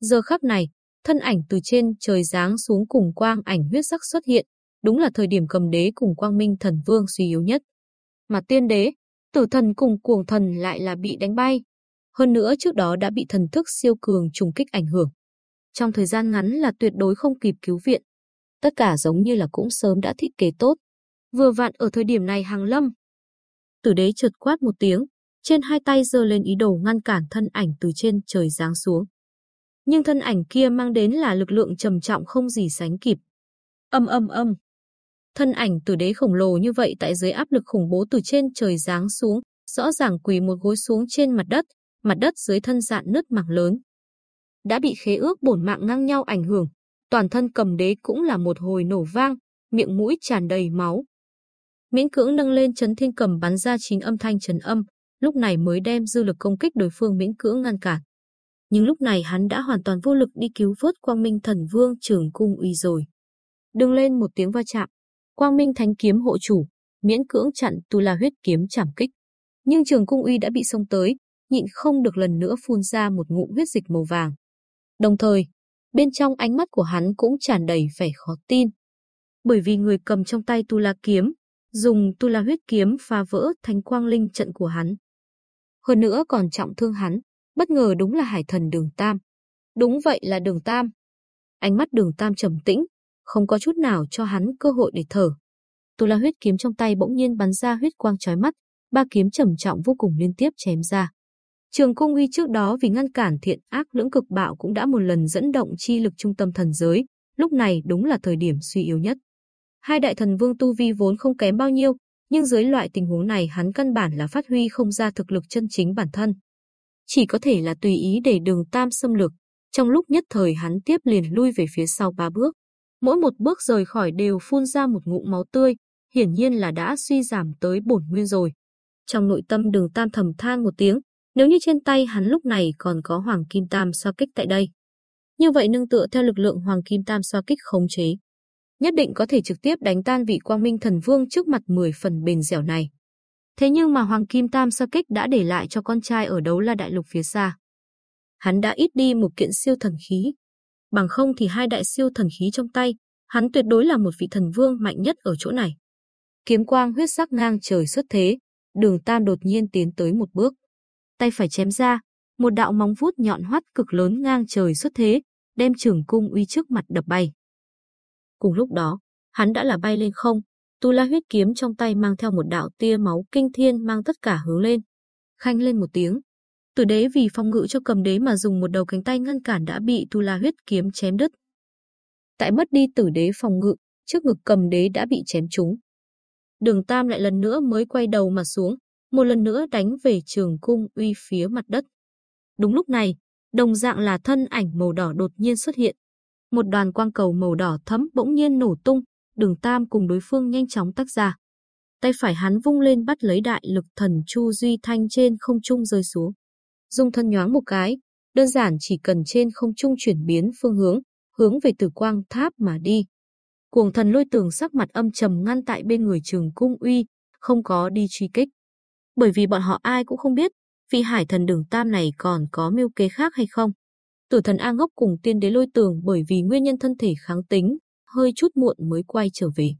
Speaker 1: Giờ khắc này, thân ảnh từ trên trời giáng xuống cùng quang ảnh huyết sắc xuất hiện, đúng là thời điểm cầm đế cùng Quang Minh Thần Vương suy yếu nhất. Mà tiên đế, tử thần cùng cuồng thần lại là bị đánh bay. Hơn nữa trước đó đã bị thần thức siêu cường trùng kích ảnh hưởng trong thời gian ngắn là tuyệt đối không kịp cứu viện. Tất cả giống như là cũng sớm đã thiết kế tốt. Vừa vặn ở thời điểm này hàng lâm. Tử đế chợt quát một tiếng, trên hai tay giơ lên ý đồ ngăn cản thân ảnh từ trên trời giáng xuống. Nhưng thân ảnh kia mang đến là lực lượng trầm trọng không gì sánh kịp. Âm âm âm. Thân ảnh tử đế khổng lồ như vậy tại dưới áp lực khủng bố từ trên trời giáng xuống, rõ ràng quỳ một gối xuống trên mặt đất, mặt đất dưới thân dạn nứt mảng lớn đã bị khế ước bổn mạng ngang nhau ảnh hưởng, toàn thân cầm đế cũng là một hồi nổ vang, miệng mũi tràn đầy máu. Miễn cưỡng nâng lên chấn thiên cầm bắn ra chín âm thanh chấn âm, lúc này mới đem dư lực công kích đối phương miễn cưỡng ngăn cản. Nhưng lúc này hắn đã hoàn toàn vô lực đi cứu vớt Quang Minh Thần Vương Trường Cung Uy rồi. Đừng lên một tiếng va chạm, Quang Minh Thánh Kiếm hộ chủ, miễn cưỡng chặn Tu La huyết kiếm chảm kích. Nhưng Trường Cung Uy đã bị xông tới, nhịn không được lần nữa phun ra một ngụm huyết dịch màu vàng. Đồng thời, bên trong ánh mắt của hắn cũng tràn đầy vẻ khó tin. Bởi vì người cầm trong tay Tu La kiếm, dùng Tu La huyết kiếm phá vỡ thánh quang linh trận của hắn. Hơn nữa còn trọng thương hắn, bất ngờ đúng là hải thần Đường Tam. Đúng vậy là Đường Tam. Ánh mắt Đường Tam trầm tĩnh, không có chút nào cho hắn cơ hội để thở. Tu La huyết kiếm trong tay bỗng nhiên bắn ra huyết quang chói mắt, ba kiếm trầm trọng vô cùng liên tiếp chém ra. Trường Cung Uy trước đó vì ngăn cản thiện ác lưỡng cực bạo cũng đã một lần dẫn động chi lực trung tâm thần giới, lúc này đúng là thời điểm suy yếu nhất. Hai đại thần vương tu vi vốn không kém bao nhiêu, nhưng dưới loại tình huống này hắn căn bản là phát huy không ra thực lực chân chính bản thân. Chỉ có thể là tùy ý để đường tam xâm lược, trong lúc nhất thời hắn tiếp liền lui về phía sau ba bước. Mỗi một bước rời khỏi đều phun ra một ngụm máu tươi, hiển nhiên là đã suy giảm tới bổn nguyên rồi. Trong nội tâm đường tam thầm than một tiếng, nếu như trên tay hắn lúc này còn có Hoàng Kim Tam xoa kích tại đây. Như vậy nương tựa theo lực lượng Hoàng Kim Tam xoa kích khống chế. Nhất định có thể trực tiếp đánh tan vị quang minh thần vương trước mặt 10 phần bền dẻo này. Thế nhưng mà Hoàng Kim Tam Sa kích đã để lại cho con trai ở đấu la đại lục phía xa. Hắn đã ít đi một kiện siêu thần khí. Bằng không thì hai đại siêu thần khí trong tay, hắn tuyệt đối là một vị thần vương mạnh nhất ở chỗ này. Kiếm quang huyết sắc ngang trời xuất thế, đường tam đột nhiên tiến tới một bước tay phải chém ra, một đạo móng vuốt nhọn hoắt cực lớn ngang trời xuất thế, đem trường cung uy trước mặt đập bay. Cùng lúc đó, hắn đã là bay lên không, tu la huyết kiếm trong tay mang theo một đạo tia máu kinh thiên mang tất cả hướng lên. Khanh lên một tiếng. Tử đế vì phong ngự cho cầm đế mà dùng một đầu cánh tay ngăn cản đã bị tu la huyết kiếm chém đứt. Tại mất đi tử đế phòng ngự, trước ngực cầm đế đã bị chém trúng. Đường Tam lại lần nữa mới quay đầu mà xuống, một lần nữa đánh về trường cung uy phía mặt đất. Đúng lúc này, đồng dạng là thân ảnh màu đỏ đột nhiên xuất hiện. Một đoàn quang cầu màu đỏ thấm bỗng nhiên nổ tung, đường tam cùng đối phương nhanh chóng tách ra. Tay phải hắn vung lên bắt lấy đại lực thần Chu Duy Thanh trên không trung rơi xuống. Dung thân nhoáng một cái, đơn giản chỉ cần trên không trung chuyển biến phương hướng, hướng về tử quang tháp mà đi. Cuồng thần lôi tường sắc mặt âm trầm ngăn tại bên người trường cung uy, không có đi truy kích bởi vì bọn họ ai cũng không biết vị hải thần đường tam này còn có mưu kế khác hay không. Tử thần A ngốc cùng tiên đế lôi tường bởi vì nguyên nhân thân thể kháng tính, hơi chút muộn mới quay trở về.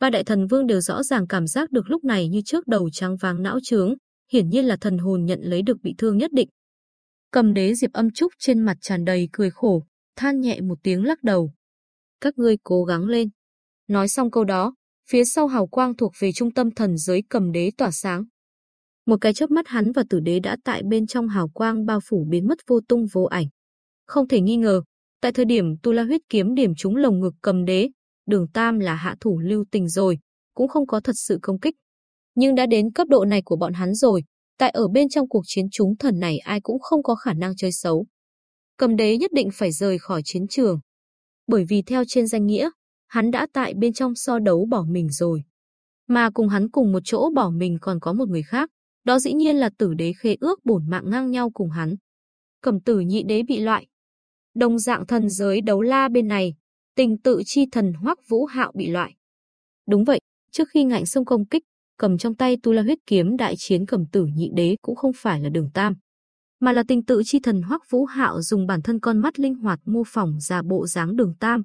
Speaker 1: Ba đại thần vương đều rõ ràng cảm giác được lúc này như trước đầu trắng váng não trướng, hiển nhiên là thần hồn nhận lấy được bị thương nhất định. Cầm đế Diệp Âm Trúc trên mặt tràn đầy cười khổ, than nhẹ một tiếng lắc đầu. Các ngươi cố gắng lên. Nói xong câu đó, phía sau hào quang thuộc về trung tâm thần giới cầm đế tỏa sáng. Một cái chớp mắt hắn và tử đế đã tại bên trong hào quang bao phủ biến mất vô tung vô ảnh. Không thể nghi ngờ, tại thời điểm tu la huyết kiếm điểm trúng lồng ngực cầm đế, đường tam là hạ thủ lưu tình rồi, cũng không có thật sự công kích. Nhưng đã đến cấp độ này của bọn hắn rồi, tại ở bên trong cuộc chiến chúng thần này ai cũng không có khả năng chơi xấu. Cầm đế nhất định phải rời khỏi chiến trường. Bởi vì theo trên danh nghĩa, hắn đã tại bên trong so đấu bỏ mình rồi. Mà cùng hắn cùng một chỗ bỏ mình còn có một người khác, đó dĩ nhiên là tử đế khế ước bổn mạng ngang nhau cùng hắn. Cẩm tử nhị đế bị loại. Đồng dạng thần giới đấu la bên này, tình tự chi thần hoắc vũ hạo bị loại. Đúng vậy, trước khi ngạnh sông công kích, cầm trong tay tu la huyết kiếm đại chiến cẩm tử nhị đế cũng không phải là đường tam. Mà là tình tự chi thần hoắc vũ hạo dùng bản thân con mắt linh hoạt mô phỏng ra bộ dáng đường tam.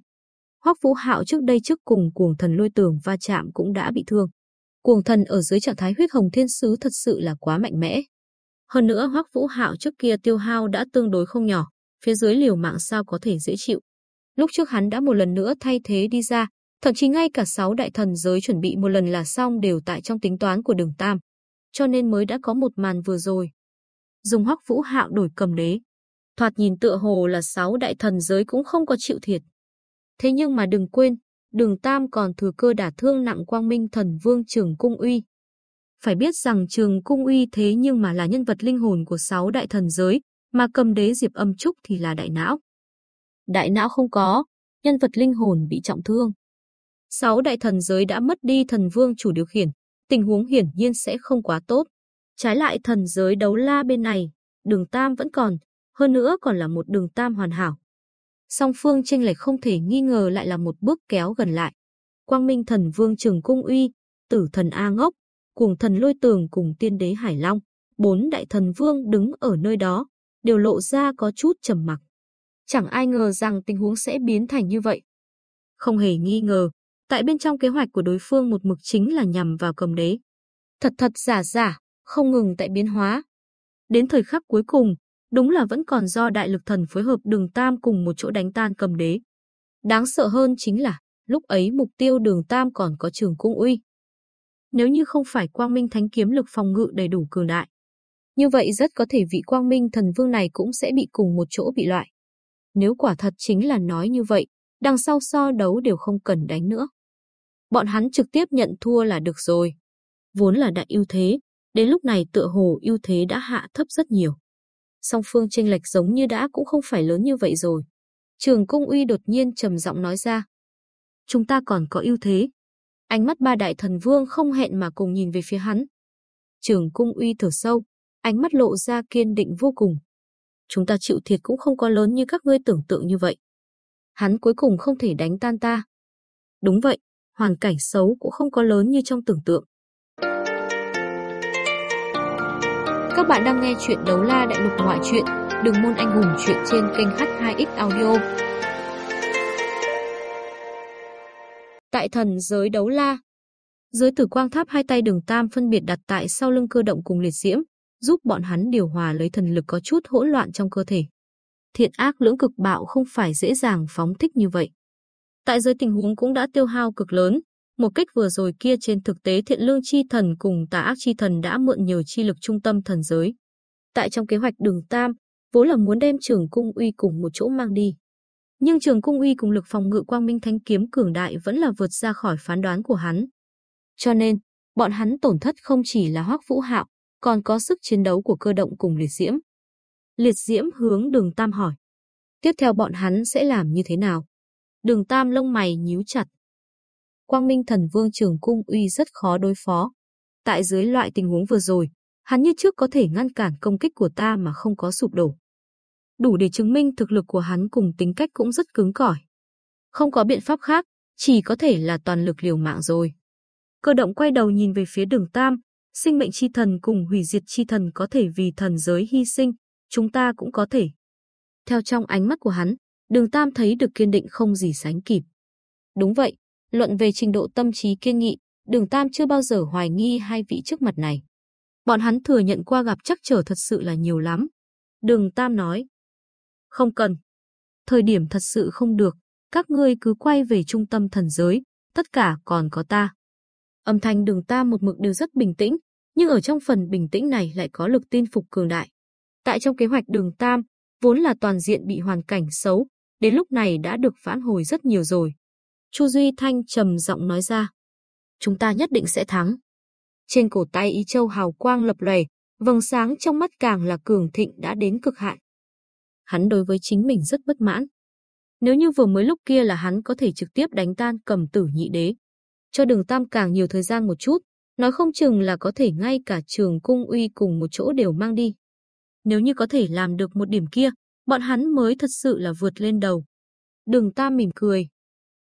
Speaker 1: Hoắc Vũ Hạo trước đây trước cùng cuồng thần lôi tường va chạm cũng đã bị thương. Cuồng thần ở dưới trạng thái huyết hồng thiên sứ thật sự là quá mạnh mẽ. Hơn nữa Hoắc Vũ Hạo trước kia tiêu hao đã tương đối không nhỏ, phía dưới liều mạng sao có thể dễ chịu. Lúc trước hắn đã một lần nữa thay thế đi ra, thậm chí ngay cả sáu đại thần giới chuẩn bị một lần là xong đều tại trong tính toán của Đường Tam, cho nên mới đã có một màn vừa rồi. Dùng Hoắc Vũ Hạo đổi cầm đế, thoạt nhìn tựa hồ là sáu đại thần giới cũng không có chịu thiệt. Thế nhưng mà đừng quên, Đường Tam còn thừa cơ đả thương nặng Quang Minh Thần Vương Trường Cung Uy. Phải biết rằng Trường Cung Uy thế nhưng mà là nhân vật linh hồn của sáu đại thần giới, mà cầm đế Diệp Âm Trúc thì là đại não. Đại não không có, nhân vật linh hồn bị trọng thương. sáu đại thần giới đã mất đi thần vương chủ điều khiển, tình huống hiển nhiên sẽ không quá tốt. Trái lại thần giới đấu la bên này, đường tam vẫn còn, hơn nữa còn là một đường tam hoàn hảo. Song phương tranh lệch không thể nghi ngờ lại là một bước kéo gần lại. Quang Minh thần vương Trường Cung Uy, Tử thần A Ngốc, Cuồng thần Lôi Tường cùng Tiên đế Hải Long, bốn đại thần vương đứng ở nơi đó, đều lộ ra có chút trầm mặc. Chẳng ai ngờ rằng tình huống sẽ biến thành như vậy. Không hề nghi ngờ, tại bên trong kế hoạch của đối phương một mực chính là nhằm vào cầm đế. Thật thật giả giả, không ngừng tại biến hóa. Đến thời khắc cuối cùng, đúng là vẫn còn do đại lực thần phối hợp đường Tam cùng một chỗ đánh tan cầm đế. Đáng sợ hơn chính là, lúc ấy mục tiêu đường Tam còn có trường cung uy. Nếu như không phải quang minh thánh kiếm lực phòng ngự đầy đủ cường đại, như vậy rất có thể vị quang minh thần vương này cũng sẽ bị cùng một chỗ bị loại. Nếu quả thật chính là nói như vậy, đằng sau so đấu đều không cần đánh nữa. Bọn hắn trực tiếp nhận thua là được rồi. Vốn là đại ưu thế, đến lúc này tựa hồ ưu thế đã hạ thấp rất nhiều. Song phương tranh lệch giống như đã cũng không phải lớn như vậy rồi. Trường Cung Uy đột nhiên trầm giọng nói ra. Chúng ta còn có ưu thế. Ánh mắt ba đại thần vương không hẹn mà cùng nhìn về phía hắn. Trường Cung Uy thở sâu, ánh mắt lộ ra kiên định vô cùng. Chúng ta chịu thiệt cũng không có lớn như các ngươi tưởng tượng như vậy. Hắn cuối cùng không thể đánh tan ta. Đúng vậy, hoàn cảnh xấu cũng không có lớn như trong tưởng tượng. Các bạn đang nghe chuyện đấu la đại lục ngoại truyện, đừng môn anh hùng chuyện trên kênh H2X Audio. Tại thần giới đấu la, dưới tử quang tháp hai tay đường tam phân biệt đặt tại sau lưng cơ động cùng liệt diễm, giúp bọn hắn điều hòa lấy thần lực có chút hỗn loạn trong cơ thể. Thiện ác lưỡng cực bạo không phải dễ dàng phóng thích như vậy. Tại giới tình huống cũng đã tiêu hao cực lớn, một kích vừa rồi kia trên thực tế thiện lương chi thần cùng tà ác chi thần đã mượn nhiều chi lực trung tâm thần giới. Tại trong kế hoạch đường Tam, vốn là muốn đem trường cung uy cùng một chỗ mang đi. Nhưng trường cung uy cùng lực phòng ngự quang minh thanh kiếm cường đại vẫn là vượt ra khỏi phán đoán của hắn. Cho nên, bọn hắn tổn thất không chỉ là hoắc vũ hạo, còn có sức chiến đấu của cơ động cùng liệt diễm. Liệt diễm hướng đường Tam hỏi. Tiếp theo bọn hắn sẽ làm như thế nào? Đường Tam lông mày nhíu chặt. Quang Minh Thần Vương Trường Cung uy rất khó đối phó. Tại dưới loại tình huống vừa rồi, hắn như trước có thể ngăn cản công kích của ta mà không có sụp đổ. Đủ để chứng minh thực lực của hắn cùng tính cách cũng rất cứng cỏi. Không có biện pháp khác, chỉ có thể là toàn lực liều mạng rồi. Cơ động quay đầu nhìn về phía đường Tam, sinh mệnh chi thần cùng hủy diệt chi thần có thể vì thần giới hy sinh, chúng ta cũng có thể. Theo trong ánh mắt của hắn, đường Tam thấy được kiên định không gì sánh kịp. Đúng vậy, luận về trình độ tâm trí kiên nghị, đường Tam chưa bao giờ hoài nghi hai vị trước mặt này. Bọn hắn thừa nhận qua gặp chắc trở thật sự là nhiều lắm. Đường Tam nói, không cần. Thời điểm thật sự không được, các ngươi cứ quay về trung tâm thần giới, tất cả còn có ta. Âm thanh đường Tam một mực đều rất bình tĩnh, nhưng ở trong phần bình tĩnh này lại có lực tin phục cường đại. Tại trong kế hoạch đường Tam, vốn là toàn diện bị hoàn cảnh xấu, đến lúc này đã được phản hồi rất nhiều rồi. Chu Duy Thanh trầm giọng nói ra. Chúng ta nhất định sẽ thắng. Trên cổ tay ý Châu hào quang lập lòe, vầng sáng trong mắt càng là cường thịnh đã đến cực hạn. Hắn đối với chính mình rất bất mãn. Nếu như vừa mới lúc kia là hắn có thể trực tiếp đánh tan cầm tử nhị đế. Cho đường tam càng nhiều thời gian một chút, nói không chừng là có thể ngay cả trường cung uy cùng một chỗ đều mang đi. Nếu như có thể làm được một điểm kia, bọn hắn mới thật sự là vượt lên đầu. Đường tam mỉm cười,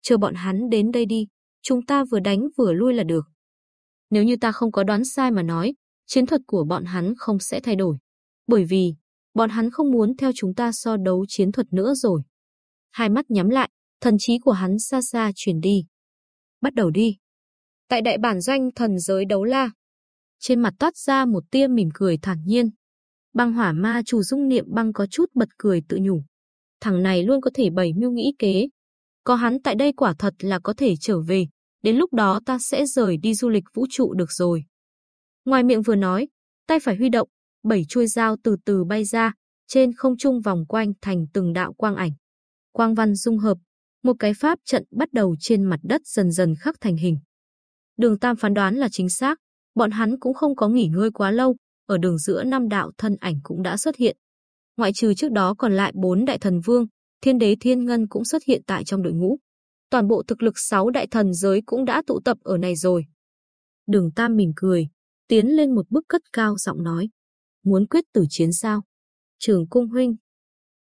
Speaker 1: chờ bọn hắn đến đây đi, chúng ta vừa đánh vừa lui là được. Nếu như ta không có đoán sai mà nói, chiến thuật của bọn hắn không sẽ thay đổi. Bởi vì, bọn hắn không muốn theo chúng ta so đấu chiến thuật nữa rồi. Hai mắt nhắm lại, thần trí của hắn xa xa chuyển đi. Bắt đầu đi. Tại đại bản doanh thần giới đấu la, trên mặt toát ra một tia mỉm cười thản nhiên. Băng hỏa ma chủ dung niệm băng có chút bật cười tự nhủ. Thằng này luôn có thể bày mưu nghĩ kế, có hắn tại đây quả thật là có thể trở về, đến lúc đó ta sẽ rời đi du lịch vũ trụ được rồi. Ngoài miệng vừa nói, tay phải huy động, bảy chuôi dao từ từ bay ra, trên không trung vòng quanh thành từng đạo quang ảnh. Quang văn dung hợp, một cái pháp trận bắt đầu trên mặt đất dần dần khắc thành hình. Đường Tam phán đoán là chính xác, bọn hắn cũng không có nghỉ ngơi quá lâu, ở đường giữa năm đạo thân ảnh cũng đã xuất hiện. Ngoại trừ trước đó còn lại bốn đại thần vương, thiên đế thiên ngân cũng xuất hiện tại trong đội ngũ. toàn bộ thực lực sáu đại thần giới cũng đã tụ tập ở này rồi. Đường Tam mỉm cười, tiến lên một bước cất cao giọng nói. Muốn quyết tử chiến sao? Trường cung huynh.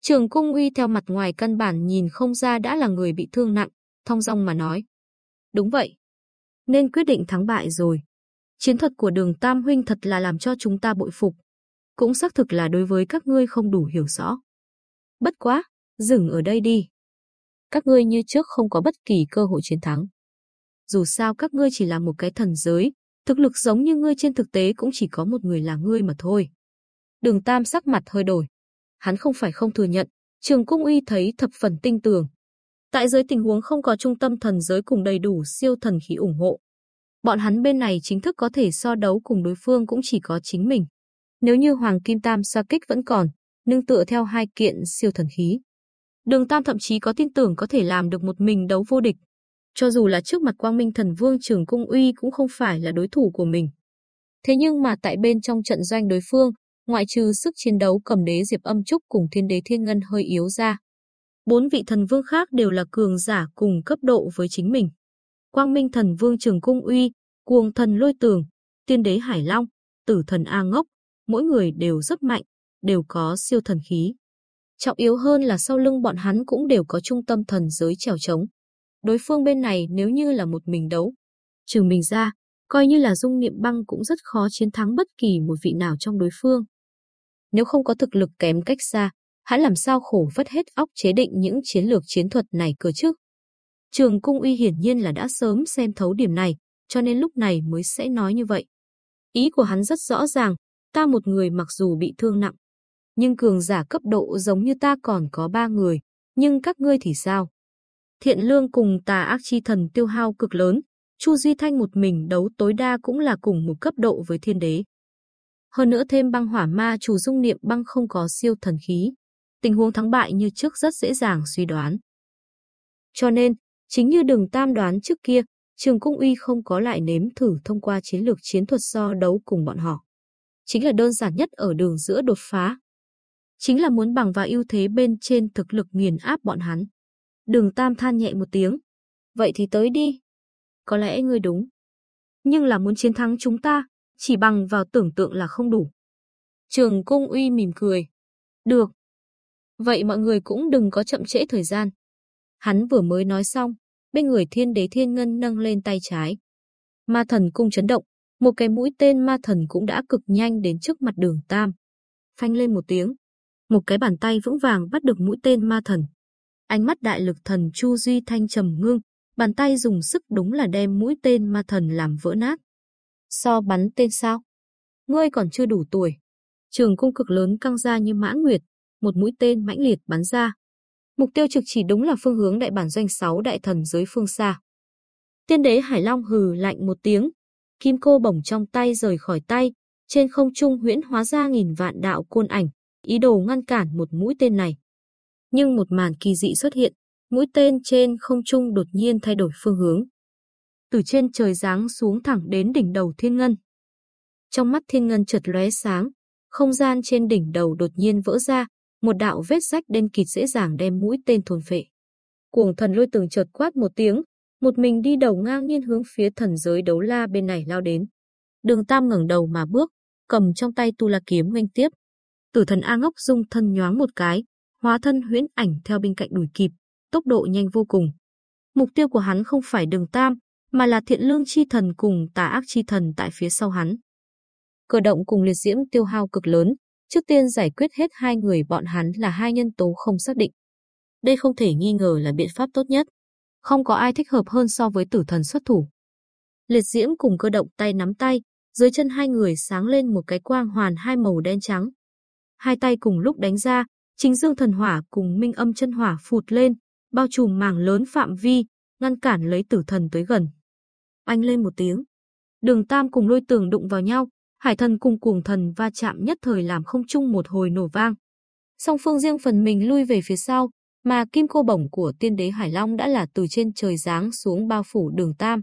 Speaker 1: Trường cung uy theo mặt ngoài căn bản nhìn không ra đã là người bị thương nặng, thong dong mà nói. Đúng vậy. Nên quyết định thắng bại rồi. Chiến thuật của đường Tam huynh thật là làm cho chúng ta bội phục. Cũng xác thực là đối với các ngươi không đủ hiểu rõ. Bất quá, dừng ở đây đi. Các ngươi như trước không có bất kỳ cơ hội chiến thắng. Dù sao các ngươi chỉ là một cái thần giới, thực lực giống như ngươi trên thực tế cũng chỉ có một người là ngươi mà thôi. Đường Tam sắc mặt hơi đổi. Hắn không phải không thừa nhận, Trường Cung Uy thấy thập phần tinh tường. Tại giới tình huống không có trung tâm thần giới cùng đầy đủ siêu thần khí ủng hộ. Bọn hắn bên này chính thức có thể so đấu cùng đối phương cũng chỉ có chính mình. Nếu như Hoàng Kim Tam xoa kích vẫn còn, nương tựa theo hai kiện siêu thần khí. Đường Tam thậm chí có tin tưởng có thể làm được một mình đấu vô địch. Cho dù là trước mặt Quang Minh Thần Vương Trường Cung Uy cũng không phải là đối thủ của mình. Thế nhưng mà tại bên trong trận doanh đối phương, ngoại trừ sức chiến đấu cầm đế Diệp Âm Trúc cùng thiên đế Thiên Ngân hơi yếu ra. Bốn vị thần vương khác đều là cường giả cùng cấp độ với chính mình. Quang Minh Thần Vương Trường Cung Uy, Cuồng Thần Lôi Tường, Tiên Đế Hải Long, Tử Thần A Ngốc, mỗi người đều rất mạnh, đều có siêu thần khí. Trọng yếu hơn là sau lưng bọn hắn cũng đều có trung tâm thần giới trèo trống. Đối phương bên này nếu như là một mình đấu, trừ mình ra, coi như là dung niệm băng cũng rất khó chiến thắng bất kỳ một vị nào trong đối phương. Nếu không có thực lực kém cách xa, hắn làm sao khổ vất hết óc chế định những chiến lược chiến thuật này cơ chứ? Trường Cung Uy hiển nhiên là đã sớm xem thấu điểm này, cho nên lúc này mới sẽ nói như vậy. Ý của hắn rất rõ ràng, ta một người mặc dù bị thương nặng, nhưng cường giả cấp độ giống như ta còn có ba người, nhưng các ngươi thì sao? Thiện lương cùng tà ác chi thần tiêu hao cực lớn, Chu Duy Thanh một mình đấu tối đa cũng là cùng một cấp độ với thiên đế. Hơn nữa thêm băng hỏa ma chủ dung niệm băng không có siêu thần khí. Tình huống thắng bại như trước rất dễ dàng suy đoán. Cho nên, chính như đường tam đoán trước kia, Trường Cung Uy không có lại nếm thử thông qua chiến lược chiến thuật so đấu cùng bọn họ. Chính là đơn giản nhất ở đường giữa đột phá. Chính là muốn bằng vào ưu thế bên trên thực lực nghiền áp bọn hắn. Đường Tam than nhẹ một tiếng. Vậy thì tới đi. Có lẽ ngươi đúng. Nhưng là muốn chiến thắng chúng ta, chỉ bằng vào tưởng tượng là không đủ. Trường Cung Uy mỉm cười. Được. Vậy mọi người cũng đừng có chậm trễ thời gian. Hắn vừa mới nói xong, bên người thiên đế thiên ngân nâng lên tay trái. Ma thần cung chấn động, một cái mũi tên ma thần cũng đã cực nhanh đến trước mặt đường Tam. Phanh lên một tiếng. Một cái bàn tay vững vàng bắt được mũi tên ma thần. Ánh mắt đại lực thần Chu Duy Thanh trầm ngưng, bàn tay dùng sức đúng là đem mũi tên ma thần làm vỡ nát. So bắn tên sao? Ngươi còn chưa đủ tuổi. Trường cung cực lớn căng ra như mã nguyệt, một mũi tên mãnh liệt bắn ra. Mục tiêu trực chỉ đúng là phương hướng đại bản doanh 6 đại thần dưới phương xa. Tiên đế Hải Long hừ lạnh một tiếng, kim cô bổng trong tay rời khỏi tay, trên không trung huyễn hóa ra nghìn vạn đạo côn ảnh, ý đồ ngăn cản một mũi tên này. Nhưng một màn kỳ dị xuất hiện, mũi tên trên không trung đột nhiên thay đổi phương hướng. Từ trên trời giáng xuống thẳng đến đỉnh đầu thiên ngân. Trong mắt thiên ngân chợt lóe sáng, không gian trên đỉnh đầu đột nhiên vỡ ra, một đạo vết rách đen kịt dễ dàng đem mũi tên thôn phệ. Cuồng thần lôi tường chợt quát một tiếng, một mình đi đầu ngang nhiên hướng phía thần giới đấu la bên này lao đến. Đường Tam ngẩng đầu mà bước, cầm trong tay tu la kiếm nghênh tiếp. Tử thần A Ngốc dung thân nhoáng một cái, hóa thân huyễn ảnh theo bên cạnh đuổi kịp, tốc độ nhanh vô cùng. Mục tiêu của hắn không phải Đường Tam, mà là Thiện Lương chi thần cùng Tà Ác chi thần tại phía sau hắn. Cơ động cùng liệt diễm tiêu hao cực lớn, trước tiên giải quyết hết hai người bọn hắn là hai nhân tố không xác định. Đây không thể nghi ngờ là biện pháp tốt nhất. Không có ai thích hợp hơn so với tử thần xuất thủ. Liệt diễm cùng cơ động tay nắm tay, dưới chân hai người sáng lên một cái quang hoàn hai màu đen trắng. Hai tay cùng lúc đánh ra, chính dương thần hỏa cùng minh âm chân hỏa phụt lên, bao trùm mảng lớn phạm vi, ngăn cản lấy tử thần tới gần. Anh lên một tiếng. Đường Tam cùng lôi tường đụng vào nhau, hải thần cùng cuồng thần va chạm nhất thời làm không chung một hồi nổ vang. Song phương riêng phần mình lui về phía sau, mà kim cô bổng của tiên đế Hải Long đã là từ trên trời giáng xuống bao phủ đường Tam.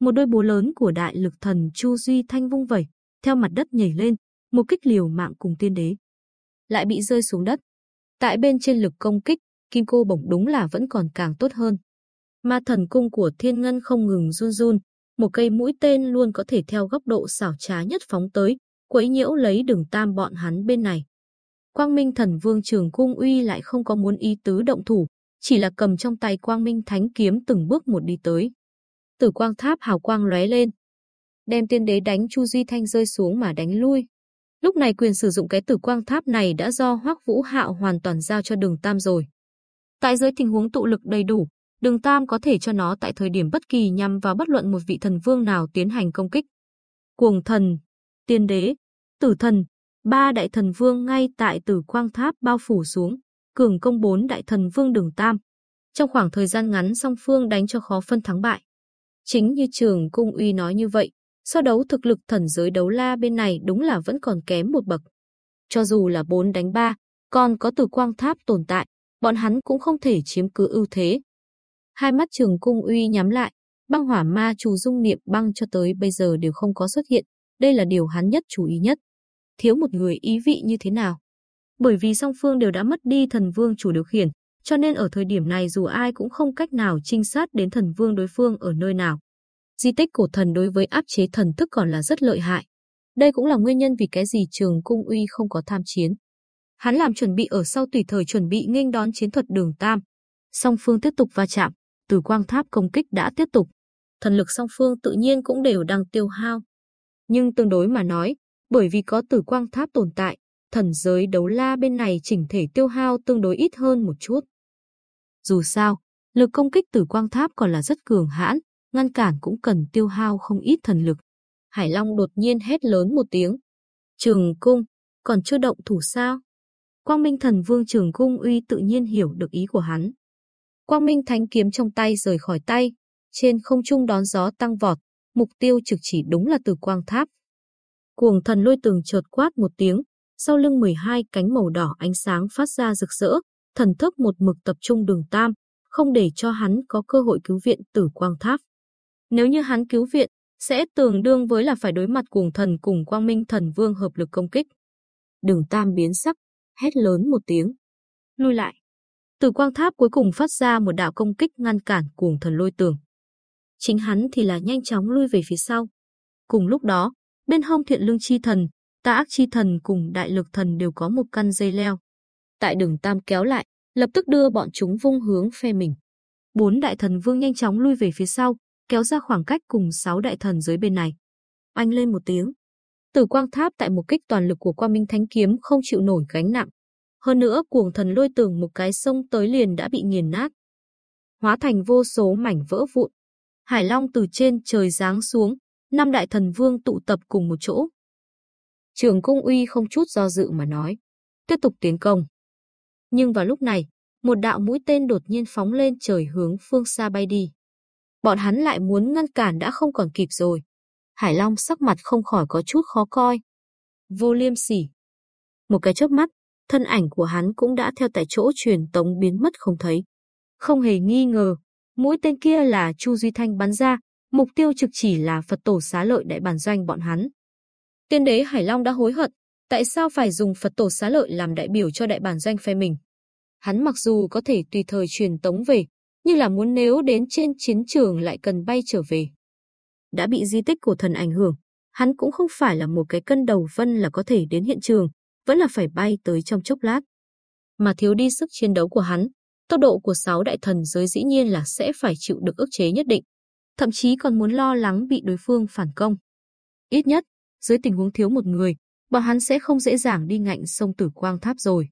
Speaker 1: Một đôi búa lớn của đại lực thần Chu Duy Thanh vung vẩy, theo mặt đất nhảy lên, một kích liều mạng cùng tiên đế. Lại bị rơi xuống đất. Tại bên trên lực công kích, kim cô bổng đúng là vẫn còn càng tốt hơn. Ma thần cung của thiên ngân không ngừng run run, một cây mũi tên luôn có thể theo góc độ xảo trá nhất phóng tới, quấy nhiễu lấy đường tam bọn hắn bên này. Quang Minh thần vương trường cung uy lại không có muốn ý tứ động thủ, chỉ là cầm trong tay Quang Minh thánh kiếm từng bước một đi tới. Tử quang tháp hào quang lóe lên, đem tiên đế đánh Chu Duy Thanh rơi xuống mà đánh lui. Lúc này quyền sử dụng cái tử quang tháp này đã do Hoắc Vũ Hạo hoàn toàn giao cho Đường Tam rồi. Tại dưới tình huống tụ lực đầy đủ, Đường Tam có thể cho nó tại thời điểm bất kỳ nhằm vào bất luận một vị thần vương nào tiến hành công kích. Cuồng thần, tiên đế, tử thần, ba đại thần vương ngay tại tử quang tháp bao phủ xuống, cường công bốn đại thần vương Đường Tam. Trong khoảng thời gian ngắn song phương đánh cho khó phân thắng bại. Chính như trường cung uy nói như vậy, so đấu thực lực thần giới đấu la bên này đúng là vẫn còn kém một bậc. Cho dù là 4 đánh 3, còn có từ quang tháp tồn tại, bọn hắn cũng không thể chiếm cứ ưu thế. Hai mắt trường cung uy nhắm lại, băng hỏa ma chủ dung niệm băng cho tới bây giờ đều không có xuất hiện, đây là điều hắn nhất chú ý nhất. Thiếu một người ý vị như thế nào? Bởi vì song phương đều đã mất đi thần vương chủ điều khiển, cho nên ở thời điểm này dù ai cũng không cách nào trinh sát đến thần vương đối phương ở nơi nào. Di tích cổ thần đối với áp chế thần thức còn là rất lợi hại. Đây cũng là nguyên nhân vì cái gì trường cung uy không có tham chiến. Hắn làm chuẩn bị ở sau tùy thời chuẩn bị nghênh đón chiến thuật đường Tam. Song phương tiếp tục va chạm, từ quang tháp công kích đã tiếp tục. Thần lực song phương tự nhiên cũng đều đang tiêu hao. Nhưng tương đối mà nói, bởi vì có tử quang tháp tồn tại, thần giới đấu la bên này chỉnh thể tiêu hao tương đối ít hơn một chút. Dù sao, lực công kích tử quang tháp còn là rất cường hãn, ngăn cản cũng cần tiêu hao không ít thần lực. Hải Long đột nhiên hét lớn một tiếng. Trường cung, còn chưa động thủ sao? Quang Minh thần vương trường cung uy tự nhiên hiểu được ý của hắn. Quang Minh thánh kiếm trong tay rời khỏi tay, trên không trung đón gió tăng vọt, mục tiêu trực chỉ đúng là từ quang tháp. Cuồng thần lôi tường chợt quát một tiếng, sau lưng 12 cánh màu đỏ ánh sáng phát ra rực rỡ, thần thức một mực tập trung đường tam, không để cho hắn có cơ hội cứu viện tử quang tháp. Nếu như hắn cứu viện, sẽ tương đương với là phải đối mặt cùng thần cùng quang minh thần vương hợp lực công kích. Đường tam biến sắc, hét lớn một tiếng. Lui lại. Từ quang tháp cuối cùng phát ra một đạo công kích ngăn cản cuồng thần lôi tường. Chính hắn thì là nhanh chóng lui về phía sau. Cùng lúc đó, bên hông thiện lương chi thần, tà ác chi thần cùng đại lực thần đều có một căn dây leo. Tại đường tam kéo lại, lập tức đưa bọn chúng vung hướng phe mình. Bốn đại thần vương nhanh chóng lui về phía sau, kéo ra khoảng cách cùng sáu đại thần dưới bên này. Anh lên một tiếng. Tử quang tháp tại một kích toàn lực của Quang Minh Thánh Kiếm không chịu nổi gánh nặng. Hơn nữa cuồng thần lôi tường một cái sông tới liền đã bị nghiền nát. Hóa thành vô số mảnh vỡ vụn. Hải Long từ trên trời giáng xuống, năm đại thần vương tụ tập cùng một chỗ. Trường Cung Uy không chút do dự mà nói. Tiếp tục tiến công. Nhưng vào lúc này, một đạo mũi tên đột nhiên phóng lên trời hướng phương xa bay đi bọn hắn lại muốn ngăn cản đã không còn kịp rồi. Hải Long sắc mặt không khỏi có chút khó coi. Vô liêm sỉ. Một cái chớp mắt, thân ảnh của hắn cũng đã theo tại chỗ truyền tống biến mất không thấy. Không hề nghi ngờ, mũi tên kia là Chu Duy Thanh bắn ra, mục tiêu trực chỉ là Phật tổ xá lợi đại bản doanh bọn hắn. Tiên đế Hải Long đã hối hận, tại sao phải dùng Phật tổ xá lợi làm đại biểu cho đại bản doanh phe mình. Hắn mặc dù có thể tùy thời truyền tống về, như là muốn nếu đến trên chiến trường lại cần bay trở về. Đã bị di tích của thần ảnh hưởng, hắn cũng không phải là một cái cân đầu vân là có thể đến hiện trường, vẫn là phải bay tới trong chốc lát. Mà thiếu đi sức chiến đấu của hắn, tốc độ của sáu đại thần giới dĩ nhiên là sẽ phải chịu được ức chế nhất định, thậm chí còn muốn lo lắng bị đối phương phản công. Ít nhất, dưới tình huống thiếu một người, bọn hắn sẽ không dễ dàng đi ngạnh sông Tử Quang Tháp rồi.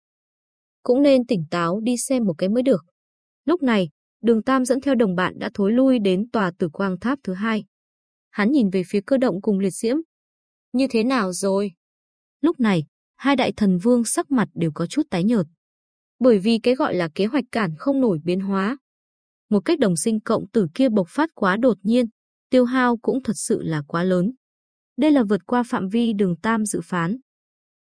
Speaker 1: Cũng nên tỉnh táo đi xem một cái mới được. Lúc này, Đường Tam dẫn theo đồng bạn đã thối lui đến tòa tử quang tháp thứ hai. Hắn nhìn về phía cơ động cùng liệt diễm. Như thế nào rồi? Lúc này, hai đại thần vương sắc mặt đều có chút tái nhợt. Bởi vì cái gọi là kế hoạch cản không nổi biến hóa. Một cách đồng sinh cộng tử kia bộc phát quá đột nhiên, tiêu hao cũng thật sự là quá lớn. Đây là vượt qua phạm vi đường Tam dự phán.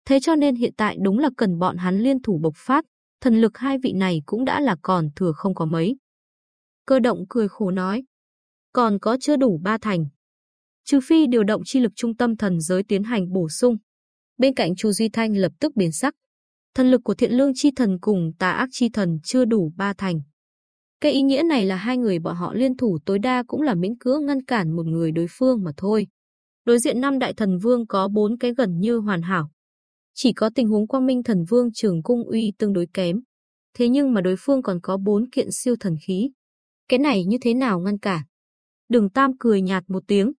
Speaker 1: Thế cho nên hiện tại đúng là cần bọn hắn liên thủ bộc phát, thần lực hai vị này cũng đã là còn thừa không có mấy. Cơ động cười khổ nói. Còn có chưa đủ ba thành. Trừ phi điều động chi lực trung tâm thần giới tiến hành bổ sung. Bên cạnh Chu Duy Thanh lập tức biến sắc. Thần lực của thiện lương chi thần cùng tà ác chi thần chưa đủ ba thành. Cái ý nghĩa này là hai người bọn họ liên thủ, tối đa cũng là miễn cưỡng ngăn cản một người đối phương mà thôi. Đối diện năm đại thần vương có bốn cái gần như hoàn hảo. Chỉ có tình huống quang minh thần vương trường cung uy tương đối kém. Thế nhưng mà đối phương còn có bốn kiện siêu thần khí. Cái này như thế nào ngăn cản? Đường Tam cười nhạt một tiếng.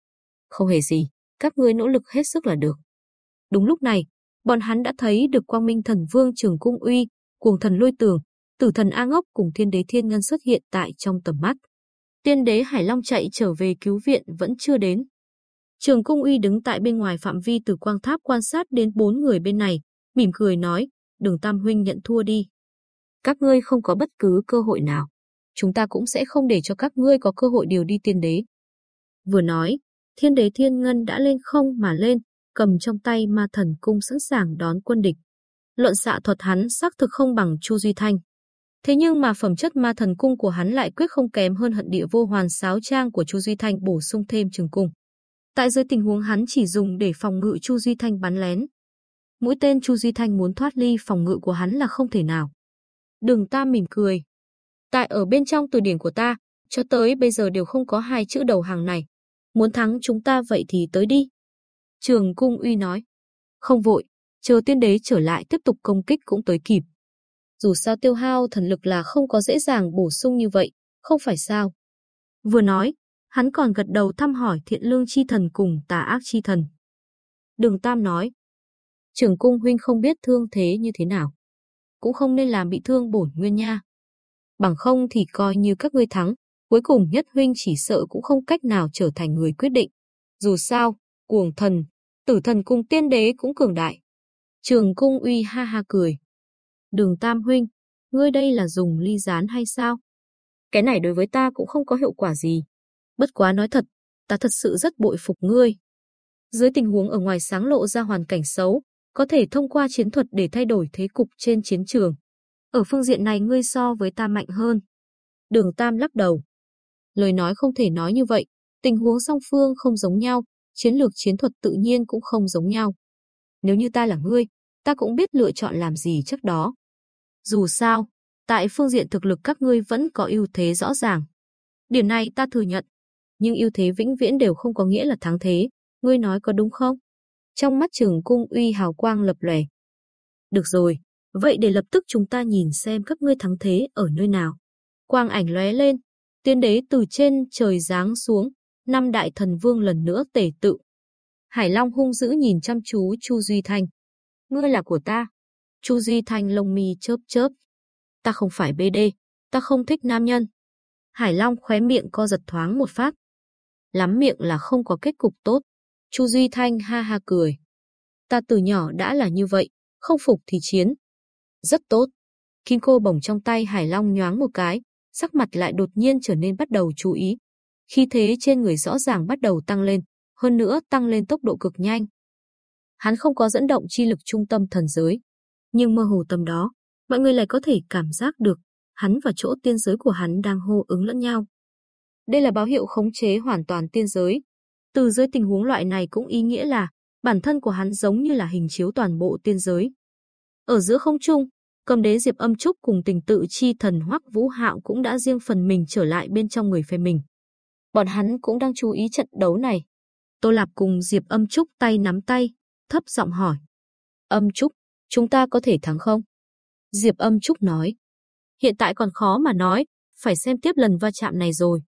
Speaker 1: Không hề gì, các ngươi nỗ lực hết sức là được. Đúng lúc này, bọn hắn đã thấy được quang minh thần vương trường cung uy, cuồng thần lôi tường, tử thần A Ngốc cùng thiên đế thiên ngân xuất hiện tại trong tầm mắt. Tiên đế Hải Long chạy trở về cứu viện vẫn chưa đến. Trường cung uy đứng tại bên ngoài phạm vi từ quang tháp quan sát đến bốn người bên này, mỉm cười nói, đường Tam Huynh nhận thua đi. Các ngươi không có bất cứ cơ hội nào. Chúng ta cũng sẽ không để cho các ngươi có cơ hội điều đi tiên đế. Vừa nói, thiên đế thiên ngân đã lên không mà lên, cầm trong tay ma thần cung sẵn sàng đón quân địch. Luận xạ thuật hắn xác thực không bằng Chu Duy Thanh. Thế nhưng mà phẩm chất ma thần cung của hắn lại quyết không kém hơn hận địa vô hoàn sáo trang của Chu Duy Thanh bổ sung thêm trường cung. Tại dưới tình huống hắn chỉ dùng để phòng ngự Chu Duy Thanh bắn lén. Mũi tên Chu Duy Thanh muốn thoát ly phòng ngự của hắn là không thể nào. Đường ta mỉm cười. Tại ở bên trong từ điển của ta, cho tới bây giờ đều không có hai chữ đầu hàng này. Muốn thắng chúng ta vậy thì tới đi. Trường Cung Uy nói. Không vội, chờ tiên đế trở lại tiếp tục công kích cũng tới kịp. Dù sao tiêu hao thần lực là không có dễ dàng bổ sung như vậy, không phải sao. Vừa nói, hắn còn gật đầu thăm hỏi thiện lương chi thần cùng tà ác chi thần. Đường Tam nói, trưởng cung huynh không biết thương thế như thế nào. Cũng không nên làm bị thương bổn nguyên nha. Bằng không thì coi như các ngươi thắng, cuối cùng nhất huynh chỉ sợ cũng không cách nào trở thành người quyết định. Dù sao, cuồng thần, tử thần cùng tiên đế cũng cường đại. Trường cung uy ha ha cười. Đường Tam huynh, ngươi đây là dùng ly rán hay sao? Cái này đối với ta cũng không có hiệu quả gì. Bất quá nói thật, ta thật sự rất bội phục ngươi. Dưới tình huống ở ngoài sáng lộ ra hoàn cảnh xấu, có thể thông qua chiến thuật để thay đổi thế cục trên chiến trường. Ở phương diện này ngươi so với ta mạnh hơn. Đường Tam lắc đầu. Lời nói không thể nói như vậy, tình huống song phương không giống nhau, chiến lược chiến thuật tự nhiên cũng không giống nhau. Nếu như ta là ngươi, ta cũng biết lựa chọn làm gì trước đó. Dù sao, tại phương diện thực lực các ngươi vẫn có ưu thế rõ ràng. Điểm này ta thừa nhận, nhưng ưu thế vĩnh viễn đều không có nghĩa là thắng thế, ngươi nói có đúng không? Trong mắt trường cung uy hào quang lập lòe. Được rồi, vậy để lập tức chúng ta nhìn xem các ngươi thắng thế ở nơi nào. Quang ảnh lóe lên, tiên đế từ trên trời giáng xuống, năm đại thần vương lần nữa tể tự. Hải Long hung dữ nhìn chăm chú Chu Duy Thanh. Ngươi là của ta. Chu Duy Thanh lông mi chớp chớp. Ta không phải BD, ta không thích nam nhân. Hải Long khóe miệng co giật thoáng một phát. Lắm miệng là không có kết cục tốt. Chu Duy Thanh ha ha cười. Ta từ nhỏ đã là như vậy, không phục thì chiến. Rất tốt. Kim cô bổng trong tay Hải Long nhoáng một cái, sắc mặt lại đột nhiên trở nên bắt đầu chú ý. Khi thế trên người rõ ràng bắt đầu tăng lên, hơn nữa tăng lên tốc độ cực nhanh. Hắn không có dẫn động chi lực trung tâm thần giới, nhưng mơ hồ tâm đó, mọi người lại có thể cảm giác được hắn và chỗ tiên giới của hắn đang hô ứng lẫn nhau. Đây là báo hiệu khống chế hoàn toàn tiên giới. Từ dưới tình huống loại này cũng ý nghĩa là bản thân của hắn giống như là hình chiếu toàn bộ tiên giới. Ở giữa không trung, cầm đế Diệp Âm Trúc cùng tình tự chi thần Hoắc Vũ Hạo cũng đã riêng phần mình trở lại bên trong người phe mình. Bọn hắn cũng đang chú ý trận đấu này. Tô Lạp cùng Diệp Âm Trúc tay nắm tay, thấp giọng hỏi. Âm Trúc, chúng ta có thể thắng không? Diệp Âm Trúc nói. Hiện tại còn khó mà nói, phải xem tiếp lần va chạm này rồi.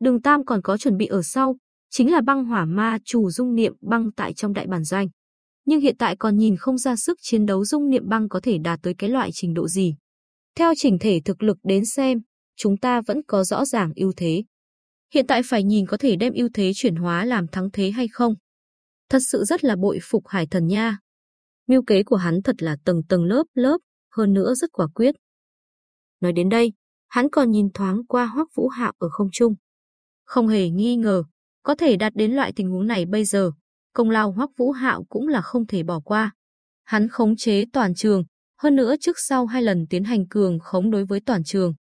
Speaker 1: Đường Tam còn có chuẩn bị ở sau, chính là băng hỏa ma chủ dung niệm băng tại trong đại bản doanh. Nhưng hiện tại còn nhìn không ra sức chiến đấu dung niệm băng có thể đạt tới cái loại trình độ gì. Theo chỉnh thể thực lực đến xem, chúng ta vẫn có rõ ràng ưu thế. Hiện tại phải nhìn có thể đem ưu thế chuyển hóa làm thắng thế hay không. Thật sự rất là bội phục hải thần nha. Mưu kế của hắn thật là tầng tầng lớp lớp, hơn nữa rất quả quyết. Nói đến đây, hắn còn nhìn thoáng qua Hoắc Vũ Hạo ở không trung. Không hề nghi ngờ, có thể đạt đến loại tình huống này bây giờ, công lao Hoắc Vũ Hạo cũng là không thể bỏ qua. Hắn khống chế toàn trường, hơn nữa trước sau hai lần tiến hành cường khống đối với toàn trường.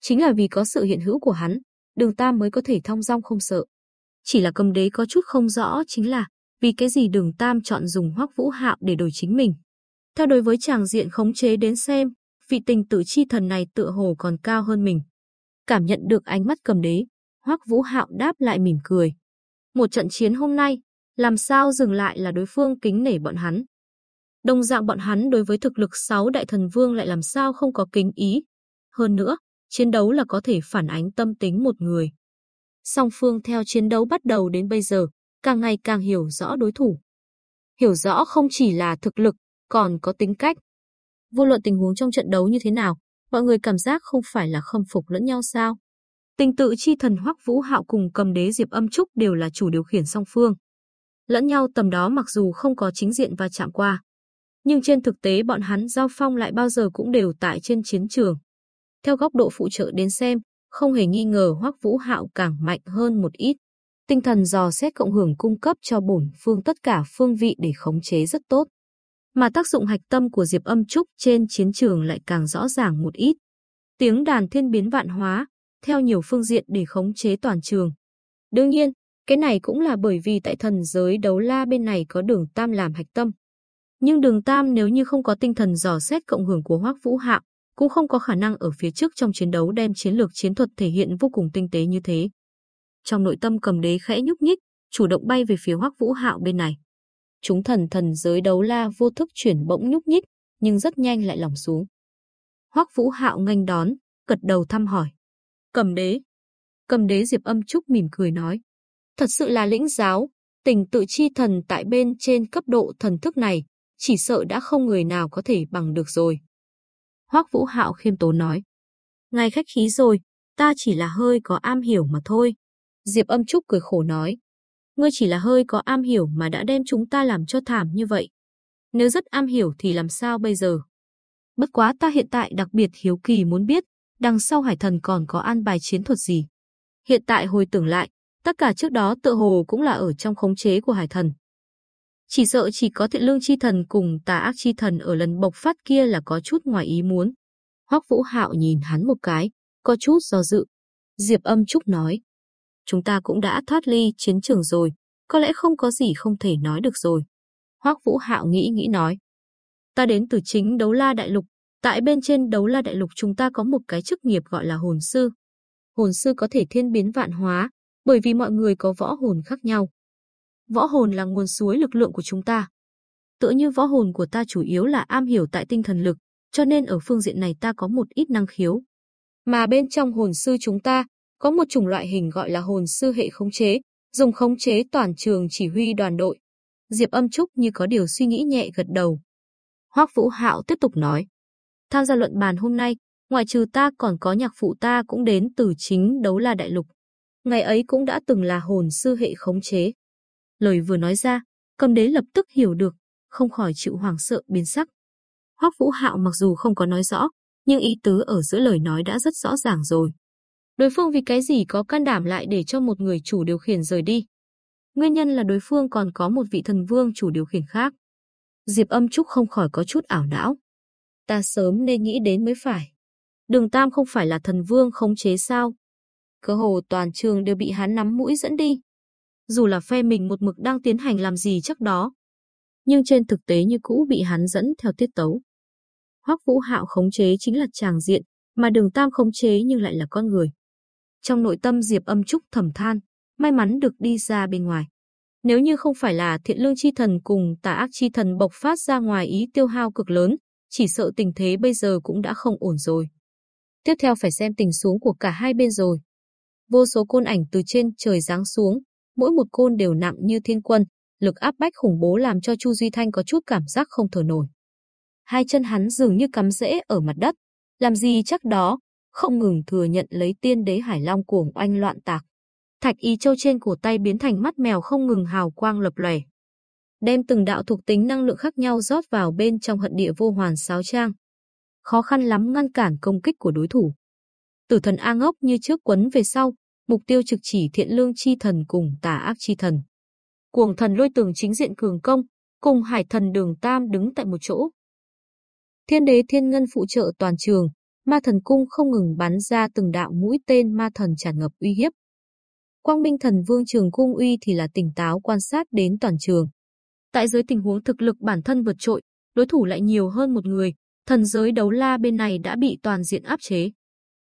Speaker 1: Chính là vì có sự hiện hữu của hắn, Đường Tam mới có thể thong dong không sợ. Chỉ là cầm đế có chút không rõ chính là vì cái gì Đường Tam chọn dùng Hoắc Vũ Hạo để đổi chính mình. Theo đối với chàng diện khống chế đến xem, vị tình tự chi thần này tựa hồ còn cao hơn mình. Cảm nhận được ánh mắt cầm đế, Hoắc Vũ Hạo đáp lại mỉm cười. Một trận chiến hôm nay, làm sao dừng lại là đối phương kính nể bọn hắn. Đồng dạng bọn hắn đối với thực lực sáu đại thần vương lại làm sao không có kính ý. Hơn nữa, chiến đấu là có thể phản ánh tâm tính một người. Song phương theo chiến đấu bắt đầu đến bây giờ, càng ngày càng hiểu rõ đối thủ. Hiểu rõ không chỉ là thực lực, còn có tính cách. Vô luận tình huống trong trận đấu như thế nào, mọi người cảm giác không phải là khâm phục lẫn nhau sao? Tình tự chi thần Hoắc Vũ Hạo cùng cầm đế Diệp Âm Trúc đều là chủ điều khiển song phương. Lẫn nhau tầm đó mặc dù không có chính diện và chạm qua, nhưng trên thực tế bọn hắn giao phong lại bao giờ cũng đều tại trên chiến trường. Theo góc độ phụ trợ đến xem, không hề nghi ngờ Hoắc Vũ Hạo càng mạnh hơn một ít. Tinh thần dò xét cộng hưởng cung cấp cho bổn phương tất cả phương vị để khống chế rất tốt. Mà tác dụng hạch tâm của Diệp Âm Trúc trên chiến trường lại càng rõ ràng một ít. Tiếng đàn thiên biến vạn hóa, theo nhiều phương diện để khống chế toàn trường. Đương nhiên, cái này cũng là bởi vì tại thần giới đấu la bên này có đường Tam làm hạch tâm. Nhưng đường Tam nếu như không có tinh thần dò xét cộng hưởng của Hoắc Vũ Hạo, cũng không có khả năng ở phía trước trong chiến đấu đem chiến lược chiến thuật thể hiện vô cùng tinh tế như thế. Trong nội tâm cầm đế khẽ nhúc nhích, chủ động bay về phía Hoắc Vũ Hạo bên này. Chúng thần thần giới đấu la vô thức chuyển bỗng nhúc nhích, nhưng rất nhanh lại lỏng xuống. Hoắc Vũ Hạo nghênh đón, gật đầu thăm hỏi. Cầm đế. Cầm đế Diệp Âm Trúc mỉm cười nói. Thật sự là lĩnh giáo, tình tự chi thần tại bên trên cấp độ thần thức này, chỉ sợ đã không người nào có thể bằng được rồi. Hoắc Vũ Hạo khiêm tốn nói. Ngài khách khí rồi, ta chỉ là hơi có am hiểu mà thôi. Diệp âm trúc cười khổ nói. Ngươi chỉ là hơi có am hiểu mà đã đem chúng ta làm cho thảm như vậy. Nếu rất am hiểu thì làm sao bây giờ? Bất quá ta hiện tại đặc biệt hiếu kỳ muốn biết, đằng sau hải thần còn có an bài chiến thuật gì. Hiện tại hồi tưởng lại, tất cả trước đó tựa hồ cũng là ở trong khống chế của hải thần. Chỉ sợ chỉ có thiện lương chi thần cùng tà ác chi thần ở lần bộc phát kia là có chút ngoài ý muốn. Hoắc Vũ Hạo nhìn hắn một cái, có chút do dự. Diệp âm trúc nói. Chúng ta cũng đã thoát ly chiến trường rồi, có lẽ không có gì không thể nói được rồi. Hoắc Vũ Hạo nghĩ nghĩ nói. Ta đến từ chính đấu la đại lục, tại bên trên đấu la đại lục chúng ta có một cái chức nghiệp gọi là hồn sư. Hồn sư có thể thiên biến vạn hóa, bởi vì mọi người có võ hồn khác nhau. Võ hồn là nguồn suối lực lượng của chúng ta. Tựa như võ hồn của ta chủ yếu là am hiểu tại tinh thần lực, cho nên ở phương diện này ta có một ít năng khiếu. Mà bên trong hồn sư chúng ta có một chủng loại hình gọi là hồn sư hệ khống chế, dùng khống chế toàn trường chỉ huy đoàn đội. Diệp Âm Trúc như có điều suy nghĩ nhẹ gật đầu. Hoắc Vũ Hạo tiếp tục nói: "Tham gia luận bàn hôm nay, ngoại trừ ta còn có nhạc phụ ta cũng đến từ chính đấu la đại lục. Ngày ấy cũng đã từng là hồn sư hệ khống chế. Lời vừa nói ra, cầm đế lập tức hiểu được, không khỏi chịu hoảng sợ biến sắc. Hoắc Vũ Hạo mặc dù không có nói rõ, nhưng ý tứ ở giữa lời nói đã rất rõ ràng rồi. Đối phương vì cái gì có can đảm lại để cho một người chủ điều khiển rời đi? Nguyên nhân là đối phương còn có một vị thần vương chủ điều khiển khác. Diệp âm trúc không khỏi có chút ảo não. Ta sớm nên nghĩ đến mới phải. Đường Tam không phải là thần vương khống chế sao? Cơ hồ toàn trường đều bị hắn nắm mũi dẫn đi dù là phe mình một mực đang tiến hành làm gì chắc đó. Nhưng trên thực tế như cũ bị hắn dẫn theo tiết tấu. Hoắc Vũ Hạo khống chế chính là tràng diện, mà Đường Tam khống chế nhưng lại là con người. Trong nội tâm Diệp Âm Trúc thầm than, may mắn được đi ra bên ngoài. Nếu như không phải là thiện lương chi thần cùng tà ác chi thần bộc phát ra ngoài ý tiêu hao cực lớn, chỉ sợ tình thế bây giờ cũng đã không ổn rồi. Tiếp theo phải xem tình xuống của cả hai bên rồi. Vô số côn ảnh từ trên trời giáng xuống, mỗi một côn đều nặng như thiên quân, lực áp bách khủng bố làm cho Chu Duy Thanh có chút cảm giác không thở nổi. Hai chân hắn dường như cắm rễ ở mặt đất, làm gì chắc đó, không ngừng thừa nhận lấy tiên đế Hải Long cuồng oanh loạn tạc. Thạch y châu trên cổ tay biến thành mắt mèo không ngừng hào quang lập lòe. Đem từng đạo thuộc tính năng lượng khác nhau rót vào bên trong hận địa vô hoàn sáo trang. Khó khăn lắm ngăn cản công kích của đối thủ. Tử thần A ngốc như trước quấn về sau, mục tiêu trực chỉ thiện lương chi thần cùng tà ác chi thần. Cuồng thần lôi tường chính diện cường công, cùng hải thần đường tam đứng tại một chỗ. Thiên đế thiên ngân phụ trợ toàn trường, ma thần cung không ngừng bắn ra từng đạo mũi tên ma thần tràn ngập uy hiếp. Quang Minh thần vương trường cung uy thì là tỉnh táo quan sát đến toàn trường. Tại dưới tình huống thực lực bản thân vượt trội, đối thủ lại nhiều hơn một người, thần giới đấu la bên này đã bị toàn diện áp chế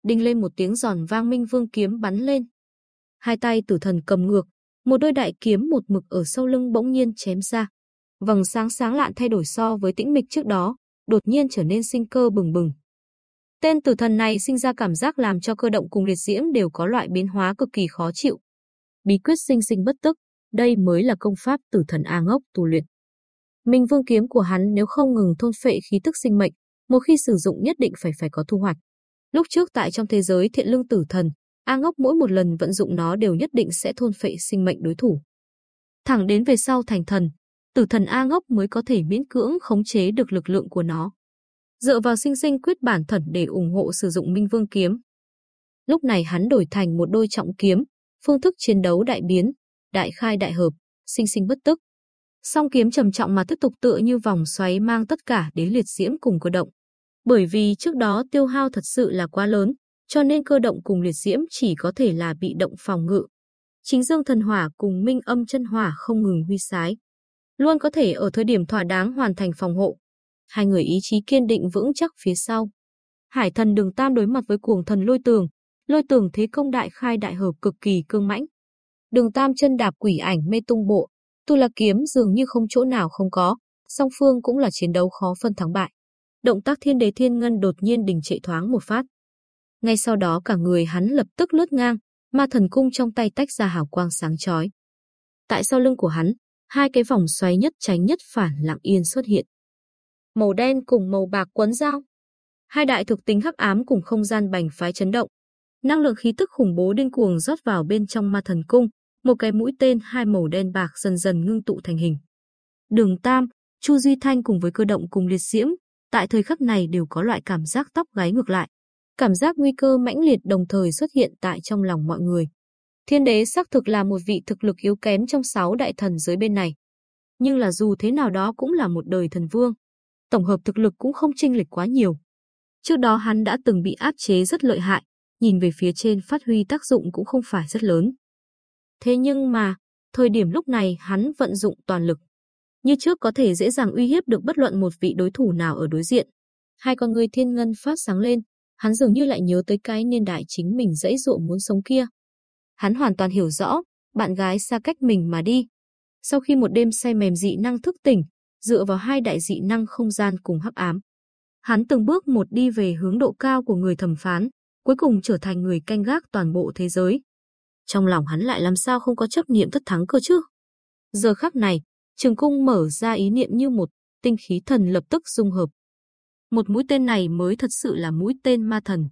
Speaker 1: đinh lên một tiếng giòn vang minh vương kiếm bắn lên. Hai tay tử thần cầm ngược, một đôi đại kiếm một mực ở sau lưng bỗng nhiên chém ra. Vầng sáng sáng lạn thay đổi so với tĩnh mịch trước đó, đột nhiên trở nên sinh cơ bừng bừng. Tên tử thần này sinh ra cảm giác làm cho cơ động cùng liệt diễm đều có loại biến hóa cực kỳ khó chịu. Bí quyết sinh sinh bất tức, đây mới là công pháp tử thần A ngốc tu luyện. Minh vương kiếm của hắn nếu không ngừng thôn phệ khí tức sinh mệnh, một khi sử dụng nhất định phải phải có thu hoạch. Lúc trước tại trong thế giới thiện lương tử thần, A ngốc mỗi một lần vận dụng nó đều nhất định sẽ thôn phệ sinh mệnh đối thủ. Thẳng đến về sau thành thần, tử thần A ngốc mới có thể miễn cưỡng khống chế được lực lượng của nó. Dựa vào sinh sinh quyết bản thần để ủng hộ sử dụng Minh Vương kiếm. Lúc này hắn đổi thành một đôi trọng kiếm, phương thức chiến đấu đại biến, đại khai đại hợp, sinh sinh bất tức. Song kiếm trầm trọng mà tiếp tục tựa như vòng xoáy mang tất cả đến liệt diễm cùng cơ động. Bởi vì trước đó tiêu hao thật sự là quá lớn, cho nên cơ động cùng liệt diễm chỉ có thể là bị động phòng ngự. Chính dương thần hỏa cùng minh âm chân hỏa không ngừng huy sái. Luôn có thể ở thời điểm thỏa đáng hoàn thành phòng hộ. Hai người ý chí kiên định vững chắc phía sau. Hải thần đường tam đối mặt với cuồng thần lôi tường. Lôi tường thế công đại khai đại hợp cực kỳ cương mãnh. Đường tam chân đạp quỷ ảnh mê tung bộ. Tu là kiếm dường như không chỗ nào không có. Song phương cũng là chiến đấu khó phân thắng bại. Động tác thiên đế thiên ngân đột nhiên đình trệ thoáng một phát. Ngay sau đó cả người hắn lập tức lướt ngang, ma thần cung trong tay tách ra hào quang sáng chói. Tại sau lưng của hắn, hai cái vòng xoáy nhất tránh nhất phản lặng yên xuất hiện. Màu đen cùng màu bạc quấn dao. Hai đại thực tính hắc ám cùng không gian bành phái chấn động. Năng lượng khí tức khủng bố điên cuồng rót vào bên trong ma thần cung, một cái mũi tên hai màu đen bạc dần dần ngưng tụ thành hình. Đường Tam, Chu Duy Thanh cùng với cơ động cùng liệt diễm, tại thời khắc này đều có loại cảm giác tóc gáy ngược lại. Cảm giác nguy cơ mãnh liệt đồng thời xuất hiện tại trong lòng mọi người. Thiên đế xác thực là một vị thực lực yếu kém trong sáu đại thần giới bên này. Nhưng là dù thế nào đó cũng là một đời thần vương. Tổng hợp thực lực cũng không chênh lệch quá nhiều. Trước đó hắn đã từng bị áp chế rất lợi hại, nhìn về phía trên phát huy tác dụng cũng không phải rất lớn. Thế nhưng mà, thời điểm lúc này hắn vận dụng toàn lực. Như trước có thể dễ dàng uy hiếp được bất luận một vị đối thủ nào ở đối diện. Hai con người thiên ngân phát sáng lên, hắn dường như lại nhớ tới cái niên đại chính mình dãy dụa muốn sống kia. Hắn hoàn toàn hiểu rõ, bạn gái xa cách mình mà đi. Sau khi một đêm say mềm dị năng thức tỉnh, dựa vào hai đại dị năng không gian cùng hắc ám. Hắn từng bước một đi về hướng độ cao của người thẩm phán, cuối cùng trở thành người canh gác toàn bộ thế giới. Trong lòng hắn lại làm sao không có chấp niệm thất thắng cơ chứ? Giờ khắc này, trường cung mở ra ý niệm như một tinh khí thần lập tức dung hợp, một mũi tên này mới thật sự là mũi tên ma thần.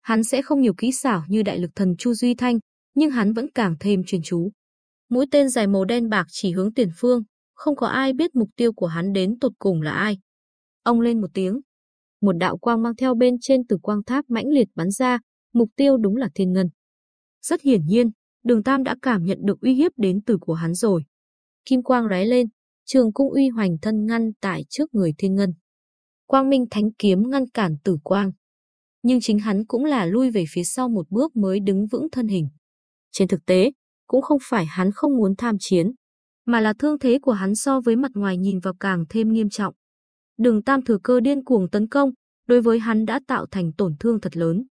Speaker 1: Hắn sẽ không nhiều kỹ xảo như đại lực thần Chu Duy Thanh, nhưng hắn vẫn càng thêm chuyên chú. Mũi tên dài màu đen bạc chỉ hướng tiền phương, không có ai biết mục tiêu của hắn đến tột cùng là ai. Ông lên một tiếng. Một đạo quang mang theo bên trên từ quang tháp mãnh liệt bắn ra, mục tiêu đúng là thiên ngân. Rất hiển nhiên, đường Tam đã cảm nhận được uy hiếp đến từ của hắn rồi. Kim quang lóe lên, trường cung uy hoành thân ngăn tại trước người thiên ngân. Quang Minh Thánh Kiếm ngăn cản tử quang. Nhưng chính hắn cũng là lui về phía sau một bước mới đứng vững thân hình. Trên thực tế, cũng không phải hắn không muốn tham chiến, mà là thương thế của hắn so với mặt ngoài nhìn vào càng thêm nghiêm trọng. Đường Tam thừa cơ điên cuồng tấn công, đối với hắn đã tạo thành tổn thương thật lớn.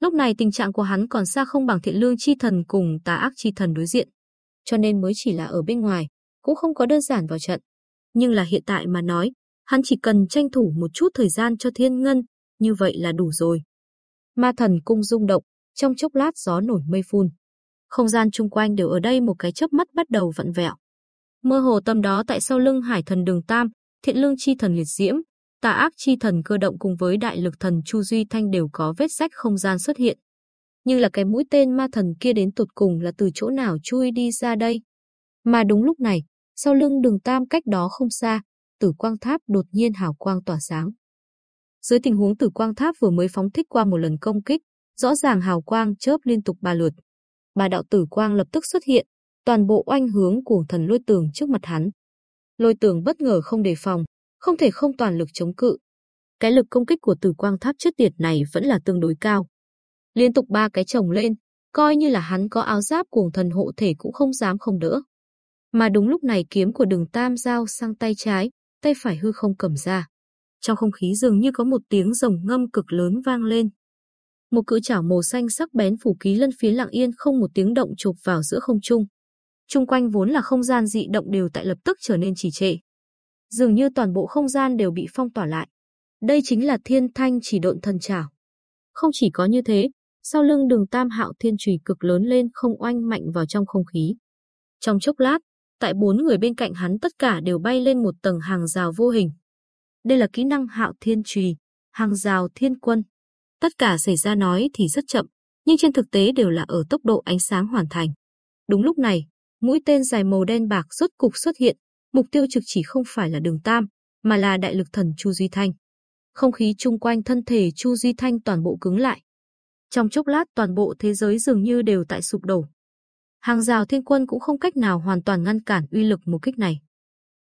Speaker 1: Lúc này tình trạng của hắn còn xa không bằng thiện lương chi thần cùng tà ác chi thần đối diện, cho nên mới chỉ là ở bên ngoài, cũng không có đơn giản vào trận. Nhưng là hiện tại mà nói, Hắn chỉ cần tranh thủ một chút thời gian cho thiên ngân, như vậy là đủ rồi. Ma thần cung rung động, trong chốc lát gió nổi mây phun. Không gian chung quanh đều ở đây một cái chớp mắt bắt đầu vặn vẹo. Mơ hồ tâm đó tại sau lưng hải thần đường Tam, thiện lương chi thần liệt diễm, tà ác chi thần cơ động cùng với đại lực thần Chu Duy Thanh đều có vết sách không gian xuất hiện. Nhưng là cái mũi tên ma thần kia đến tột cùng là từ chỗ nào chui đi ra đây? Mà đúng lúc này, sau lưng đường Tam cách đó không xa, tử quang tháp đột nhiên hào quang tỏa sáng. Dưới tình huống tử quang tháp vừa mới phóng thích qua một lần công kích, rõ ràng hào quang chớp liên tục ba lượt. Ba đạo tử quang lập tức xuất hiện, toàn bộ oanh hướng của thần lôi tường trước mặt hắn. Lôi tường bất ngờ không đề phòng, không thể không toàn lực chống cự. Cái lực công kích của tử quang tháp chất tiệt này vẫn là tương đối cao. Liên tục ba cái chồng lên, coi như là hắn có áo giáp cuồng thần hộ thể cũng không dám không đỡ. Mà đúng lúc này kiếm của đường tam giao sang tay trái, tay phải hư không cầm ra. Trong không khí dường như có một tiếng rồng ngâm cực lớn vang lên. Một cự chảo màu xanh sắc bén phủ ký lân phía lặng yên không một tiếng động chụp vào giữa không trung. Trung quanh vốn là không gian dị động đều tại lập tức trở nên trì trệ. Dường như toàn bộ không gian đều bị phong tỏa lại. Đây chính là thiên thanh chỉ độn thần chảo. Không chỉ có như thế, sau lưng đường tam hạo thiên trùy cực lớn lên không oanh mạnh vào trong không khí. Trong chốc lát, tại bốn người bên cạnh hắn tất cả đều bay lên một tầng hàng rào vô hình. Đây là kỹ năng hạo thiên trùy, hàng rào thiên quân. Tất cả xảy ra nói thì rất chậm, nhưng trên thực tế đều là ở tốc độ ánh sáng hoàn thành. Đúng lúc này, mũi tên dài màu đen bạc rốt cục xuất hiện, mục tiêu trực chỉ không phải là đường Tam, mà là đại lực thần Chu Duy Thanh. Không khí chung quanh thân thể Chu Duy Thanh toàn bộ cứng lại. Trong chốc lát toàn bộ thế giới dường như đều tại sụp đổ. Hàng rào thiên quân cũng không cách nào hoàn toàn ngăn cản uy lực một kích này.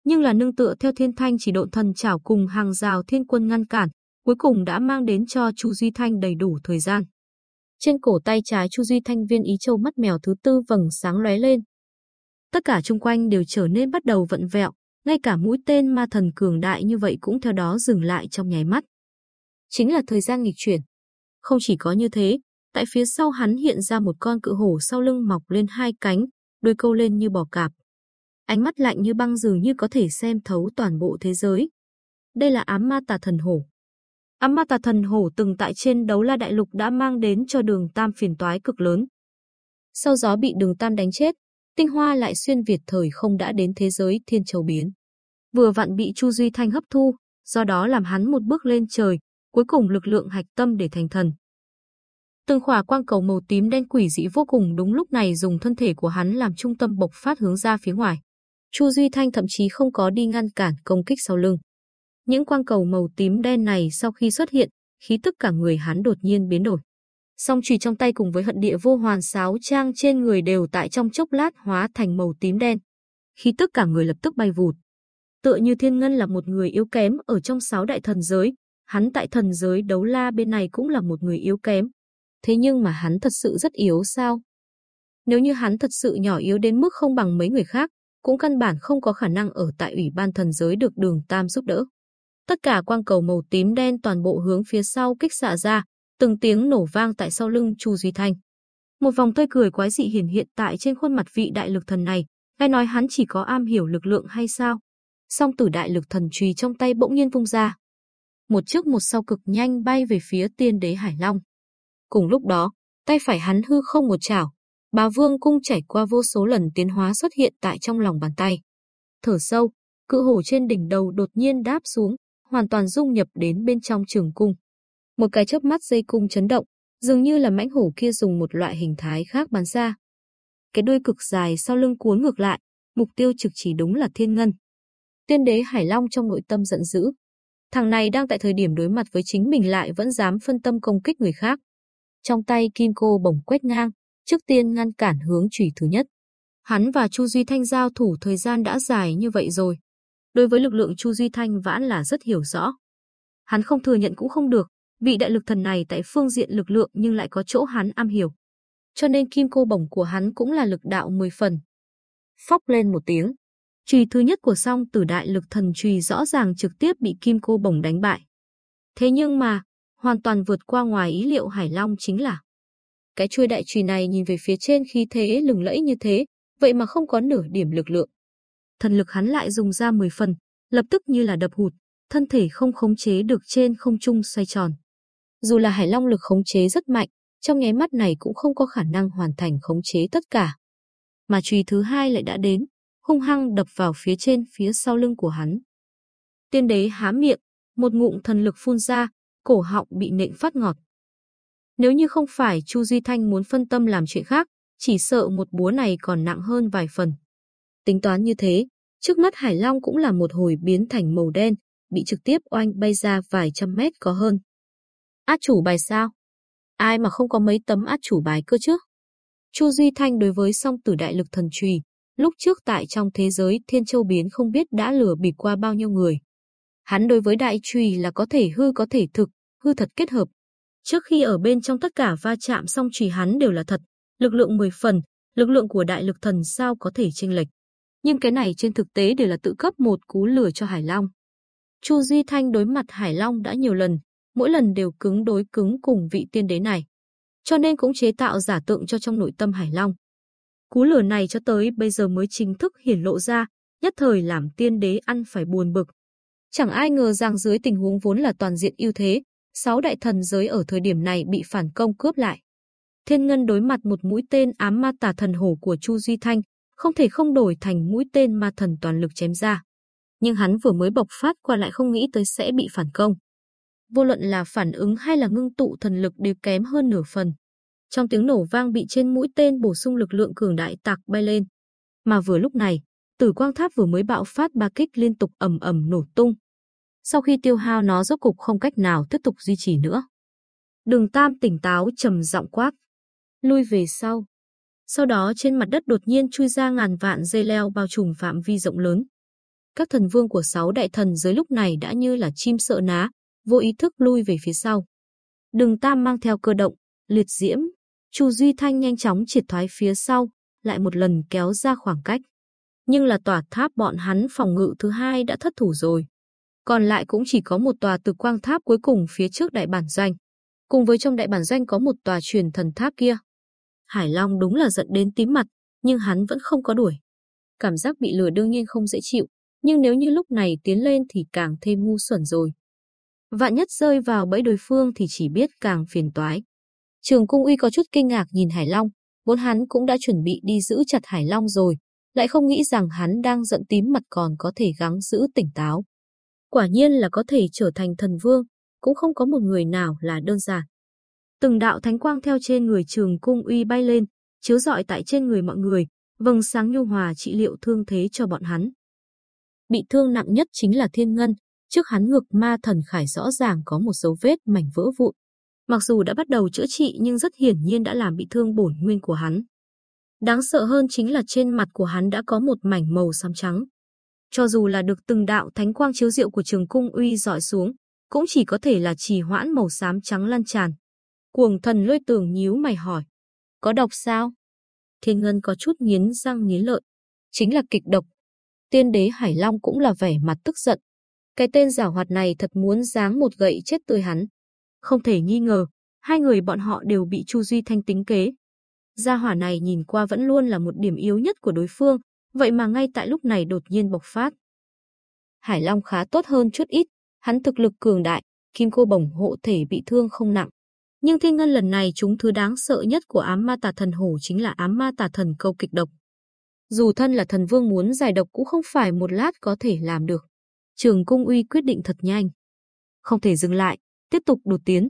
Speaker 1: Nhưng là nương tựa theo thiên thanh chỉ độn thần chảo cùng hàng rào thiên quân ngăn cản, cuối cùng đã mang đến cho Chu Duy Thanh đầy đủ thời gian. Trên cổ tay trái Chu Duy Thanh viên ý châu mắt mèo thứ tư vầng sáng lóe lên. Tất cả chung quanh đều trở nên bắt đầu vận vẹo, ngay cả mũi tên ma thần cường đại như vậy cũng theo đó dừng lại trong nháy mắt. Chính là thời gian nghịch chuyển. Không chỉ có như thế, tại phía sau hắn hiện ra một con cự hổ sau lưng mọc lên hai cánh, đuôi câu lên như bò cạp. Ánh mắt lạnh như băng dường như có thể xem thấu toàn bộ thế giới. Đây là ám ma tà thần hổ. Ám ma tà thần hổ từng tại trên đấu la đại lục đã mang đến cho đường tam phiền toái cực lớn. Sau gió bị đường tam đánh chết, tinh hoa lại xuyên Việt thời không đã đến thế giới thiên châu biến. Vừa vặn bị Chu Duy Thanh hấp thu, do đó làm hắn một bước lên trời, cuối cùng lực lượng hạch tâm để thành thần. Từng khỏa quang cầu màu tím đen quỷ dị vô cùng đúng lúc này dùng thân thể của hắn làm trung tâm bộc phát hướng ra phía ngoài. Chu Duy Thanh thậm chí không có đi ngăn cản công kích sau lưng. Những quang cầu màu tím đen này sau khi xuất hiện, khí tức cả người hắn đột nhiên biến đổi. Song chùy trong tay cùng với hận địa vô hoàn sáo trang trên người đều tại trong chốc lát hóa thành màu tím đen. Khí tức cả người lập tức bay vụt. Tựa như Thiên Ngân là một người yếu kém ở trong sáu đại thần giới, hắn tại thần giới đấu la bên này cũng là một người yếu kém. Thế nhưng mà hắn thật sự rất yếu sao? Nếu như hắn thật sự nhỏ yếu đến mức không bằng mấy người khác, cũng căn bản không có khả năng ở tại ủy ban thần giới được đường Tam giúp đỡ. Tất cả quang cầu màu tím đen toàn bộ hướng phía sau kích xạ ra, từng tiếng nổ vang tại sau lưng Chu Duy Thanh. Một vòng tươi cười quái dị hiển hiện tại trên khuôn mặt vị đại lực thần này, nghe nói hắn chỉ có am hiểu lực lượng hay sao? Song tử đại lực thần chùy trong tay bỗng nhiên vung ra. Một trước một sau cực nhanh bay về phía tiên đế Hải Long. Cùng lúc đó, tay phải hắn hư không một chảo, bà vương cung chảy qua vô số lần tiến hóa xuất hiện tại trong lòng bàn tay. Thở sâu, cự hổ trên đỉnh đầu đột nhiên đáp xuống, hoàn toàn dung nhập đến bên trong trường cung. Một cái chớp mắt dây cung chấn động, dường như là mãnh hổ kia dùng một loại hình thái khác bắn ra. Cái đuôi cực dài sau lưng cuốn ngược lại, mục tiêu trực chỉ đúng là thiên ngân. Tiên đế Hải Long trong nội tâm giận dữ. Thằng này đang tại thời điểm đối mặt với chính mình lại vẫn dám phân tâm công kích người khác. Trong tay kim cô bổng quét ngang, trước tiên ngăn cản hướng chủy thứ nhất. Hắn và Chu Duy Thanh giao thủ thời gian đã dài như vậy rồi. Đối với lực lượng Chu Duy Thanh vãn là rất hiểu rõ. Hắn không thừa nhận cũng không được, vị đại lực thần này tại phương diện lực lượng nhưng lại có chỗ hắn am hiểu. Cho nên kim cô bổng của hắn cũng là lực đạo 10 phần. Phóc lên một tiếng. Chùy thứ nhất của song tử đại lực thần chùy rõ ràng trực tiếp bị kim cô bổng đánh bại. Thế nhưng mà, hoàn toàn vượt qua ngoài ý liệu Hải Long chính là cái chuôi đại chùy này nhìn về phía trên khí thế lừng lẫy như thế, vậy mà không có nửa điểm lực lượng. Thần lực hắn lại dùng ra 10 phần, lập tức như là đập hụt, thân thể không khống chế được trên không trung xoay tròn. Dù là Hải Long lực khống chế rất mạnh, trong nháy mắt này cũng không có khả năng hoàn thành khống chế tất cả. Mà chùy thứ hai lại đã đến, hung hăng đập vào phía trên phía sau lưng của hắn. Tiên đế há miệng, một ngụm thần lực phun ra, cổ họng bị nện phát ngọt. Nếu như không phải Chu Duy Thanh muốn phân tâm làm chuyện khác, chỉ sợ một búa này còn nặng hơn vài phần. Tính toán như thế, trước mắt Hải Long cũng là một hồi biến thành màu đen, bị trực tiếp oanh bay ra vài trăm mét có hơn. Át chủ bài sao? Ai mà không có mấy tấm át chủ bài cơ chứ? Chu Duy Thanh đối với song tử đại lực thần trùy, lúc trước tại trong thế giới thiên châu biến không biết đã lừa bịp qua bao nhiêu người. Hắn đối với đại trùy là có thể hư có thể thực, hư thật kết hợp. Trước khi ở bên trong tất cả va chạm song trùy hắn đều là thật, lực lượng 10 phần, lực lượng của đại lực thần sao có thể chênh lệch. Nhưng cái này trên thực tế đều là tự cấp một cú lửa cho Hải Long. Chu Duy Thanh đối mặt Hải Long đã nhiều lần, mỗi lần đều cứng đối cứng cùng vị tiên đế này. Cho nên cũng chế tạo giả tượng cho trong nội tâm Hải Long. Cú lửa này cho tới bây giờ mới chính thức hiển lộ ra, nhất thời làm tiên đế ăn phải buồn bực. Chẳng ai ngờ rằng dưới tình huống vốn là toàn diện ưu thế, sáu đại thần giới ở thời điểm này bị phản công cướp lại. Thiên Ngân đối mặt một mũi tên ám ma tà thần hổ của Chu Duy Thanh, không thể không đổi thành mũi tên ma thần toàn lực chém ra. Nhưng hắn vừa mới bộc phát qua lại không nghĩ tới sẽ bị phản công. Vô luận là phản ứng hay là ngưng tụ thần lực đều kém hơn nửa phần. Trong tiếng nổ vang bị trên mũi tên bổ sung lực lượng cường đại tạc bay lên. Mà vừa lúc này, tử quang tháp vừa mới bạo phát ba kích liên tục ầm ầm nổ tung. Sau khi tiêu hao nó rốt cục không cách nào tiếp tục duy trì nữa. Đường Tam tỉnh táo trầm giọng quát. Lui về sau. Sau đó trên mặt đất đột nhiên chui ra ngàn vạn dây leo bao trùm phạm vi rộng lớn. Các thần vương của sáu đại thần dưới lúc này đã như là chim sợ ná, vô ý thức lui về phía sau. Đường Tam mang theo cơ động, liệt diễm, Chu Duy Thanh nhanh chóng triệt thoái phía sau, lại một lần kéo ra khoảng cách. Nhưng là tòa tháp bọn hắn phòng ngự thứ hai đã thất thủ rồi. Còn lại cũng chỉ có một tòa từ quang tháp cuối cùng phía trước đại bản doanh. Cùng với trong đại bản doanh có một tòa truyền thần tháp kia. Hải Long đúng là giận đến tím mặt, nhưng hắn vẫn không có đuổi. Cảm giác bị lừa đương nhiên không dễ chịu, nhưng nếu như lúc này tiến lên thì càng thêm ngu xuẩn rồi. Vạn nhất rơi vào bẫy đối phương thì chỉ biết càng phiền toái. Trường Cung Uy có chút kinh ngạc nhìn Hải Long, vốn hắn cũng đã chuẩn bị đi giữ chặt Hải Long rồi, lại không nghĩ rằng hắn đang giận tím mặt còn có thể gắng giữ tỉnh táo. Quả nhiên là có thể trở thành thần vương, cũng không có một người nào là đơn giản. Từng đạo thánh quang theo trên người Trường Cung Uy bay lên, chiếu rọi tại trên người mọi người, vầng sáng nhu hòa trị liệu thương thế cho bọn hắn. Bị thương nặng nhất chính là Thiên Ngân, trước hắn ngược ma thần khải rõ ràng có một dấu vết mảnh vỡ vụn. Mặc dù đã bắt đầu chữa trị nhưng rất hiển nhiên đã làm bị thương bổn nguyên của hắn. Đáng sợ hơn chính là trên mặt của hắn đã có một mảnh màu xám trắng. Cho dù là được từng đạo thánh quang chiếu diệu của trường cung uy dọi xuống, cũng chỉ có thể là trì hoãn màu xám trắng lan tràn. Cuồng thần lôi tường nhíu mày hỏi. Có độc sao? Thiên Ngân có chút nghiến răng nghiến lợi. Chính là kịch độc. Tiên đế Hải Long cũng là vẻ mặt tức giận. Cái tên giả hoạt này thật muốn giáng một gậy chết tươi hắn. Không thể nghi ngờ, hai người bọn họ đều bị Chu Duy Thanh tính kế. Gia hỏa này nhìn qua vẫn luôn là một điểm yếu nhất của đối phương, vậy mà ngay tại lúc này đột nhiên bộc phát. Hải Long khá tốt hơn chút ít, hắn thực lực cường đại, kim cô bổng hộ thể bị thương không nặng. Nhưng thiên ngân lần này chúng thứ đáng sợ nhất của ám ma tà thần hổ chính là ám ma tà thần câu kịch độc. Dù thân là thần vương muốn giải độc cũng không phải một lát có thể làm được. Trường cung uy quyết định thật nhanh. Không thể dừng lại, tiếp tục đột tiến.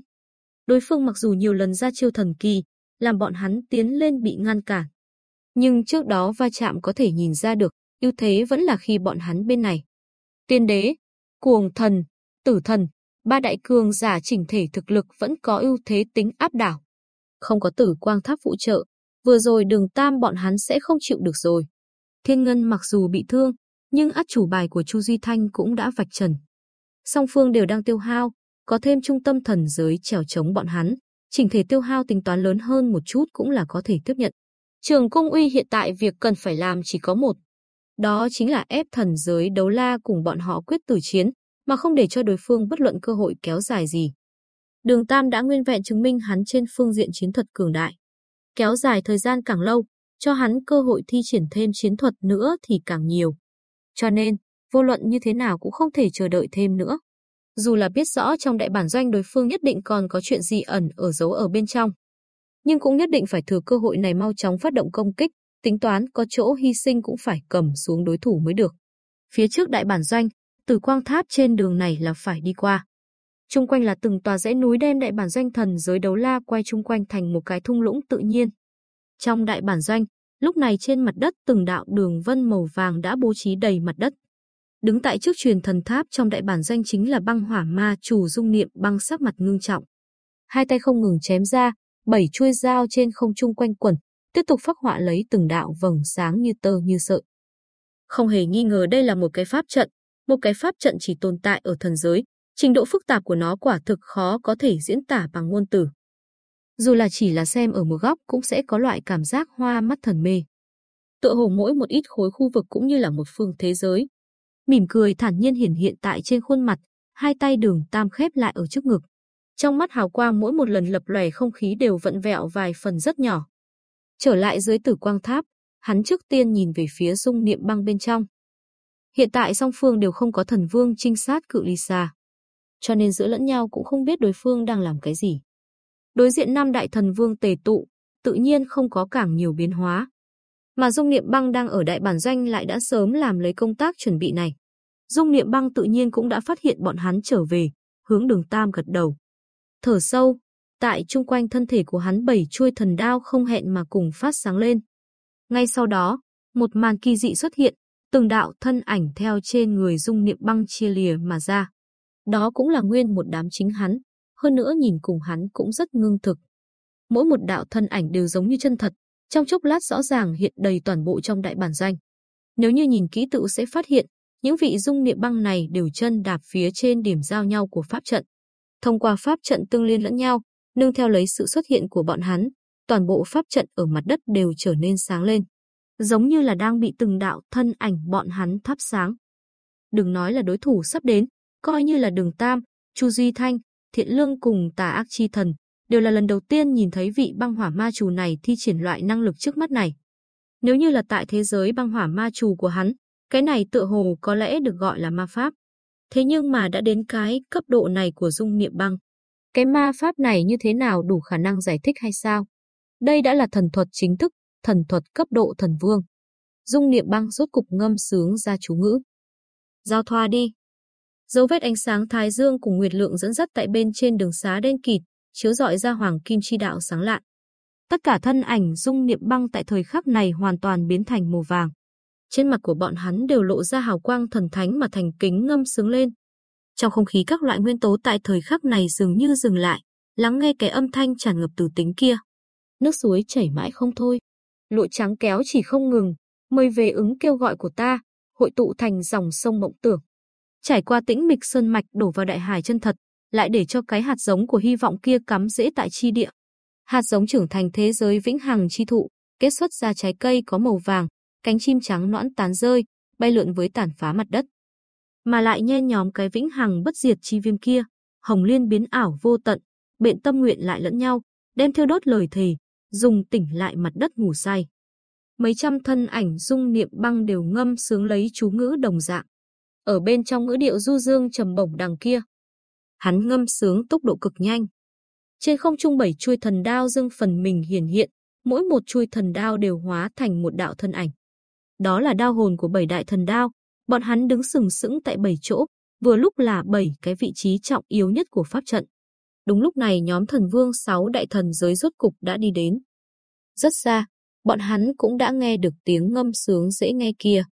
Speaker 1: Đối phương mặc dù nhiều lần ra chiêu thần kỳ, làm bọn hắn tiến lên bị ngăn cản. Nhưng trước đó va chạm có thể nhìn ra được, ưu thế vẫn là khi bọn hắn bên này. Tiên đế, cuồng thần, tử thần, ba đại cường giả chỉnh thể thực lực vẫn có ưu thế tính áp đảo. Không có tử quang tháp phụ trợ, vừa rồi đường tam bọn hắn sẽ không chịu được rồi. Thiên Ngân mặc dù bị thương, nhưng át chủ bài của Chu Duy Thanh cũng đã vạch trần. Song phương đều đang tiêu hao, có thêm trung tâm thần giới trèo chống bọn hắn, chỉnh thể tiêu hao tính toán lớn hơn một chút cũng là có thể tiếp nhận. Trường Cung Uy hiện tại việc cần phải làm chỉ có một. Đó chính là ép thần giới đấu la cùng bọn họ quyết tử chiến, mà không để cho đối phương bất luận cơ hội kéo dài gì. Đường Tam đã nguyên vẹn chứng minh hắn trên phương diện chiến thuật cường đại. Kéo dài thời gian càng lâu, cho hắn cơ hội thi triển thêm chiến thuật nữa thì càng nhiều. Cho nên, vô luận như thế nào cũng không thể chờ đợi thêm nữa. Dù là biết rõ trong đại bản doanh đối phương nhất định còn có chuyện gì ẩn ở giấu ở bên trong, nhưng cũng nhất định phải thừa cơ hội này mau chóng phát động công kích, tính toán có chỗ hy sinh cũng phải cầm xuống đối thủ mới được. Phía trước đại bản doanh, từ quang tháp trên đường này là phải đi qua. Trung quanh là từng tòa dãy núi đem đại bản doanh thần giới đấu la quay chung quanh thành một cái thung lũng tự nhiên. Trong đại bản doanh, lúc này trên mặt đất từng đạo đường vân màu vàng đã bố trí đầy mặt đất. Đứng tại trước truyền thần tháp trong đại bản doanh chính là băng hỏa ma chủ dung niệm băng sắc mặt ngưng trọng. Hai tay không ngừng chém ra, bảy chuôi dao trên không trung quanh quẩn, tiếp tục phác họa lấy từng đạo vầng sáng như tơ như sợi. Không hề nghi ngờ đây là một cái pháp trận, một cái pháp trận chỉ tồn tại ở thần giới, trình độ phức tạp của nó quả thực khó có thể diễn tả bằng ngôn từ. Dù là chỉ là xem ở một góc cũng sẽ có loại cảm giác hoa mắt thần mê. Tựa hồ mỗi một ít khối khu vực cũng như là một phương thế giới. Mỉm cười thản nhiên hiển hiện tại trên khuôn mặt, hai tay đường tam khép lại ở trước ngực. Trong mắt hào quang mỗi một lần lập lòe không khí đều vận vẹo vài phần rất nhỏ. Trở lại dưới tử quang tháp, hắn trước tiên nhìn về phía dung niệm băng bên trong. Hiện tại song phương đều không có thần vương trinh sát cự ly xa. Cho nên giữa lẫn nhau cũng không biết đối phương đang làm cái gì. Đối diện năm đại thần vương tề tụ, tự nhiên không có càng nhiều biến hóa. Mà Dung Niệm Băng đang ở đại bản doanh lại đã sớm làm lấy công tác chuẩn bị này. Dung Niệm Băng tự nhiên cũng đã phát hiện bọn hắn trở về, hướng đường Tam gật đầu. Thở sâu, tại chung quanh thân thể của hắn bảy chuôi thần đao không hẹn mà cùng phát sáng lên. Ngay sau đó, một màn kỳ dị xuất hiện, từng đạo thân ảnh theo trên người Dung Niệm Băng chia lìa mà ra. Đó cũng là nguyên một đám chính hắn, hơn nữa nhìn cùng hắn cũng rất ngưng thực. Mỗi một đạo thân ảnh đều giống như chân thật, trong chốc lát rõ ràng hiện đầy toàn bộ trong đại bản danh. Nếu như nhìn kỹ tự sẽ phát hiện, những vị dung niệm băng này đều chân đạp phía trên điểm giao nhau của pháp trận. Thông qua pháp trận tương liên lẫn nhau, nương theo lấy sự xuất hiện của bọn hắn, toàn bộ pháp trận ở mặt đất đều trở nên sáng lên, giống như là đang bị từng đạo thân ảnh bọn hắn thắp sáng. Đừng nói là đối thủ sắp đến, coi như là Đường Tam, Chu Duy Thanh, Thiện Lương cùng Tà Ác Chi Thần, đều là lần đầu tiên nhìn thấy vị băng hỏa ma chủ này thi triển loại năng lực trước mắt này. Nếu như là tại thế giới băng hỏa ma chủ của hắn, cái này tựa hồ có lẽ được gọi là ma pháp. Thế nhưng mà đã đến cái cấp độ này của dung niệm băng. Cái ma pháp này như thế nào đủ khả năng giải thích hay sao? Đây đã là thần thuật chính thức, thần thuật cấp độ thần vương. Dung niệm băng rốt cục ngâm sướng ra chú ngữ. Giao thoa đi. Dấu vết ánh sáng thái dương cùng nguyệt lượng dẫn dắt tại bên trên đường xá đen kịt, chiếu rọi ra hoàng kim chi đạo sáng lạn. Tất cả thân ảnh dung niệm băng tại thời khắc này hoàn toàn biến thành màu vàng. Trên mặt của bọn hắn đều lộ ra hào quang thần thánh mà thành kính ngâm sướng lên. Trong không khí các loại nguyên tố tại thời khắc này dường như dừng lại, lắng nghe cái âm thanh tràn ngập từ tính kia. Nước suối chảy mãi không thôi. Lụa trắng kéo chỉ không ngừng, mời về ứng kêu gọi của ta, hội tụ thành dòng sông mộng tưởng. Trải qua tĩnh mịch sơn mạch đổ vào đại hải chân thật, lại để cho cái hạt giống của hy vọng kia cắm rễ tại chi địa. Hạt giống trưởng thành thế giới vĩnh hằng chi thụ, kết xuất ra trái cây có màu vàng, cánh chim trắng noãn tán rơi, bay lượn với tàn phá mặt đất. Mà lại nhen nhóm cái vĩnh hằng bất diệt chi viêm kia, hồng liên biến ảo vô tận, biện tâm nguyện lại lẫn nhau, đem theo đốt lời thề, dùng tỉnh lại mặt đất ngủ say. Mấy trăm thân ảnh dung niệm băng đều ngâm sướng lấy chú ngữ đồng dạng. Ở bên trong ngữ điệu du dương trầm bổng đằng kia, hắn ngâm sướng tốc độ cực nhanh. Trên không trung bảy chuôi thần đao dương phần mình hiển hiện, mỗi một chuôi thần đao đều hóa thành một đạo thân ảnh. Đó là đao hồn của bảy đại thần đao, bọn hắn đứng sừng sững tại bảy chỗ, vừa lúc là bảy cái vị trí trọng yếu nhất của pháp trận. Đúng lúc này nhóm thần vương sáu đại thần giới rốt cục đã đi đến. Rất xa, bọn hắn cũng đã nghe được tiếng ngâm sướng dễ nghe kia.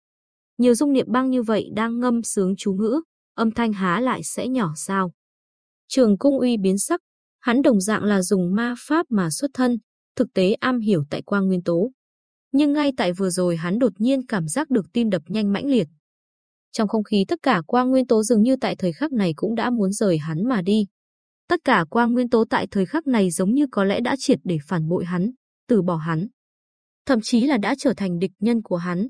Speaker 1: Nhiều dung niệm băng như vậy đang ngâm sướng chú ngữ, âm thanh há lại sẽ nhỏ sao. Trường cung uy biến sắc, hắn đồng dạng là dùng ma pháp mà xuất thân, thực tế am hiểu tại quang nguyên tố. Nhưng ngay tại vừa rồi hắn đột nhiên cảm giác được tim đập nhanh mãnh liệt. Trong không khí tất cả quang nguyên tố dường như tại thời khắc này cũng đã muốn rời hắn mà đi. Tất cả quang nguyên tố tại thời khắc này giống như có lẽ đã triệt để phản bội hắn, từ bỏ hắn. Thậm chí là đã trở thành địch nhân của hắn.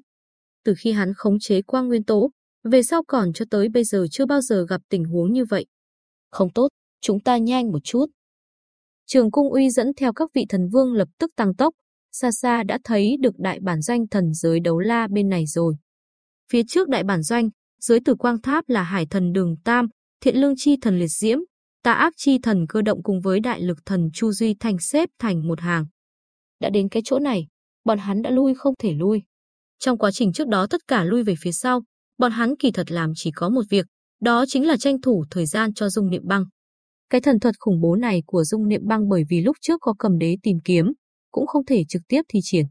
Speaker 1: Từ khi hắn khống chế quang nguyên tố, về sau còn cho tới bây giờ chưa bao giờ gặp tình huống như vậy. Không tốt, chúng ta nhanh một chút. Trường cung uy dẫn theo các vị thần vương lập tức tăng tốc, xa xa đã thấy được đại bản doanh thần giới đấu la bên này rồi. Phía trước đại bản doanh, dưới tử quang tháp là hải thần đường Tam, thiện lương chi thần liệt diễm, tà ác chi thần cơ động cùng với đại lực thần Chu Duy Thành xếp thành một hàng. Đã đến cái chỗ này, bọn hắn đã lui không thể lui. Trong quá trình trước đó tất cả lui về phía sau, bọn hắn kỳ thật làm chỉ có một việc, đó chính là tranh thủ thời gian cho Dung Niệm Băng. Cái thần thuật khủng bố này của Dung Niệm Băng bởi vì lúc trước có cầm đế tìm kiếm, cũng không thể trực tiếp thi triển.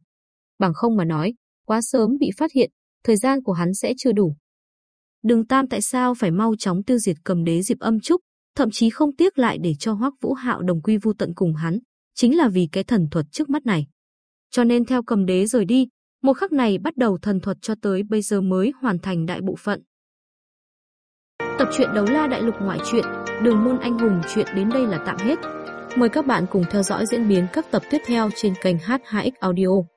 Speaker 1: Bằng không mà nói, quá sớm bị phát hiện, thời gian của hắn sẽ chưa đủ. Đường Tam tại sao phải mau chóng tiêu diệt cầm đế Diệp Âm Trúc, thậm chí không tiếc lại để cho Hoắc Vũ Hạo đồng quy vu tận cùng hắn, chính là vì cái thần thuật trước mắt này. Cho nên theo cầm đế rời đi, một khắc này bắt đầu thần thuật cho tới bây giờ mới hoàn thành đại bộ phận. Tập truyện Đấu La Đại Lục ngoại truyện, Đường môn anh hùng truyện đến đây là tạm hết. Mời các bạn cùng theo dõi diễn biến các tập tiếp theo trên kênh H2X Audio.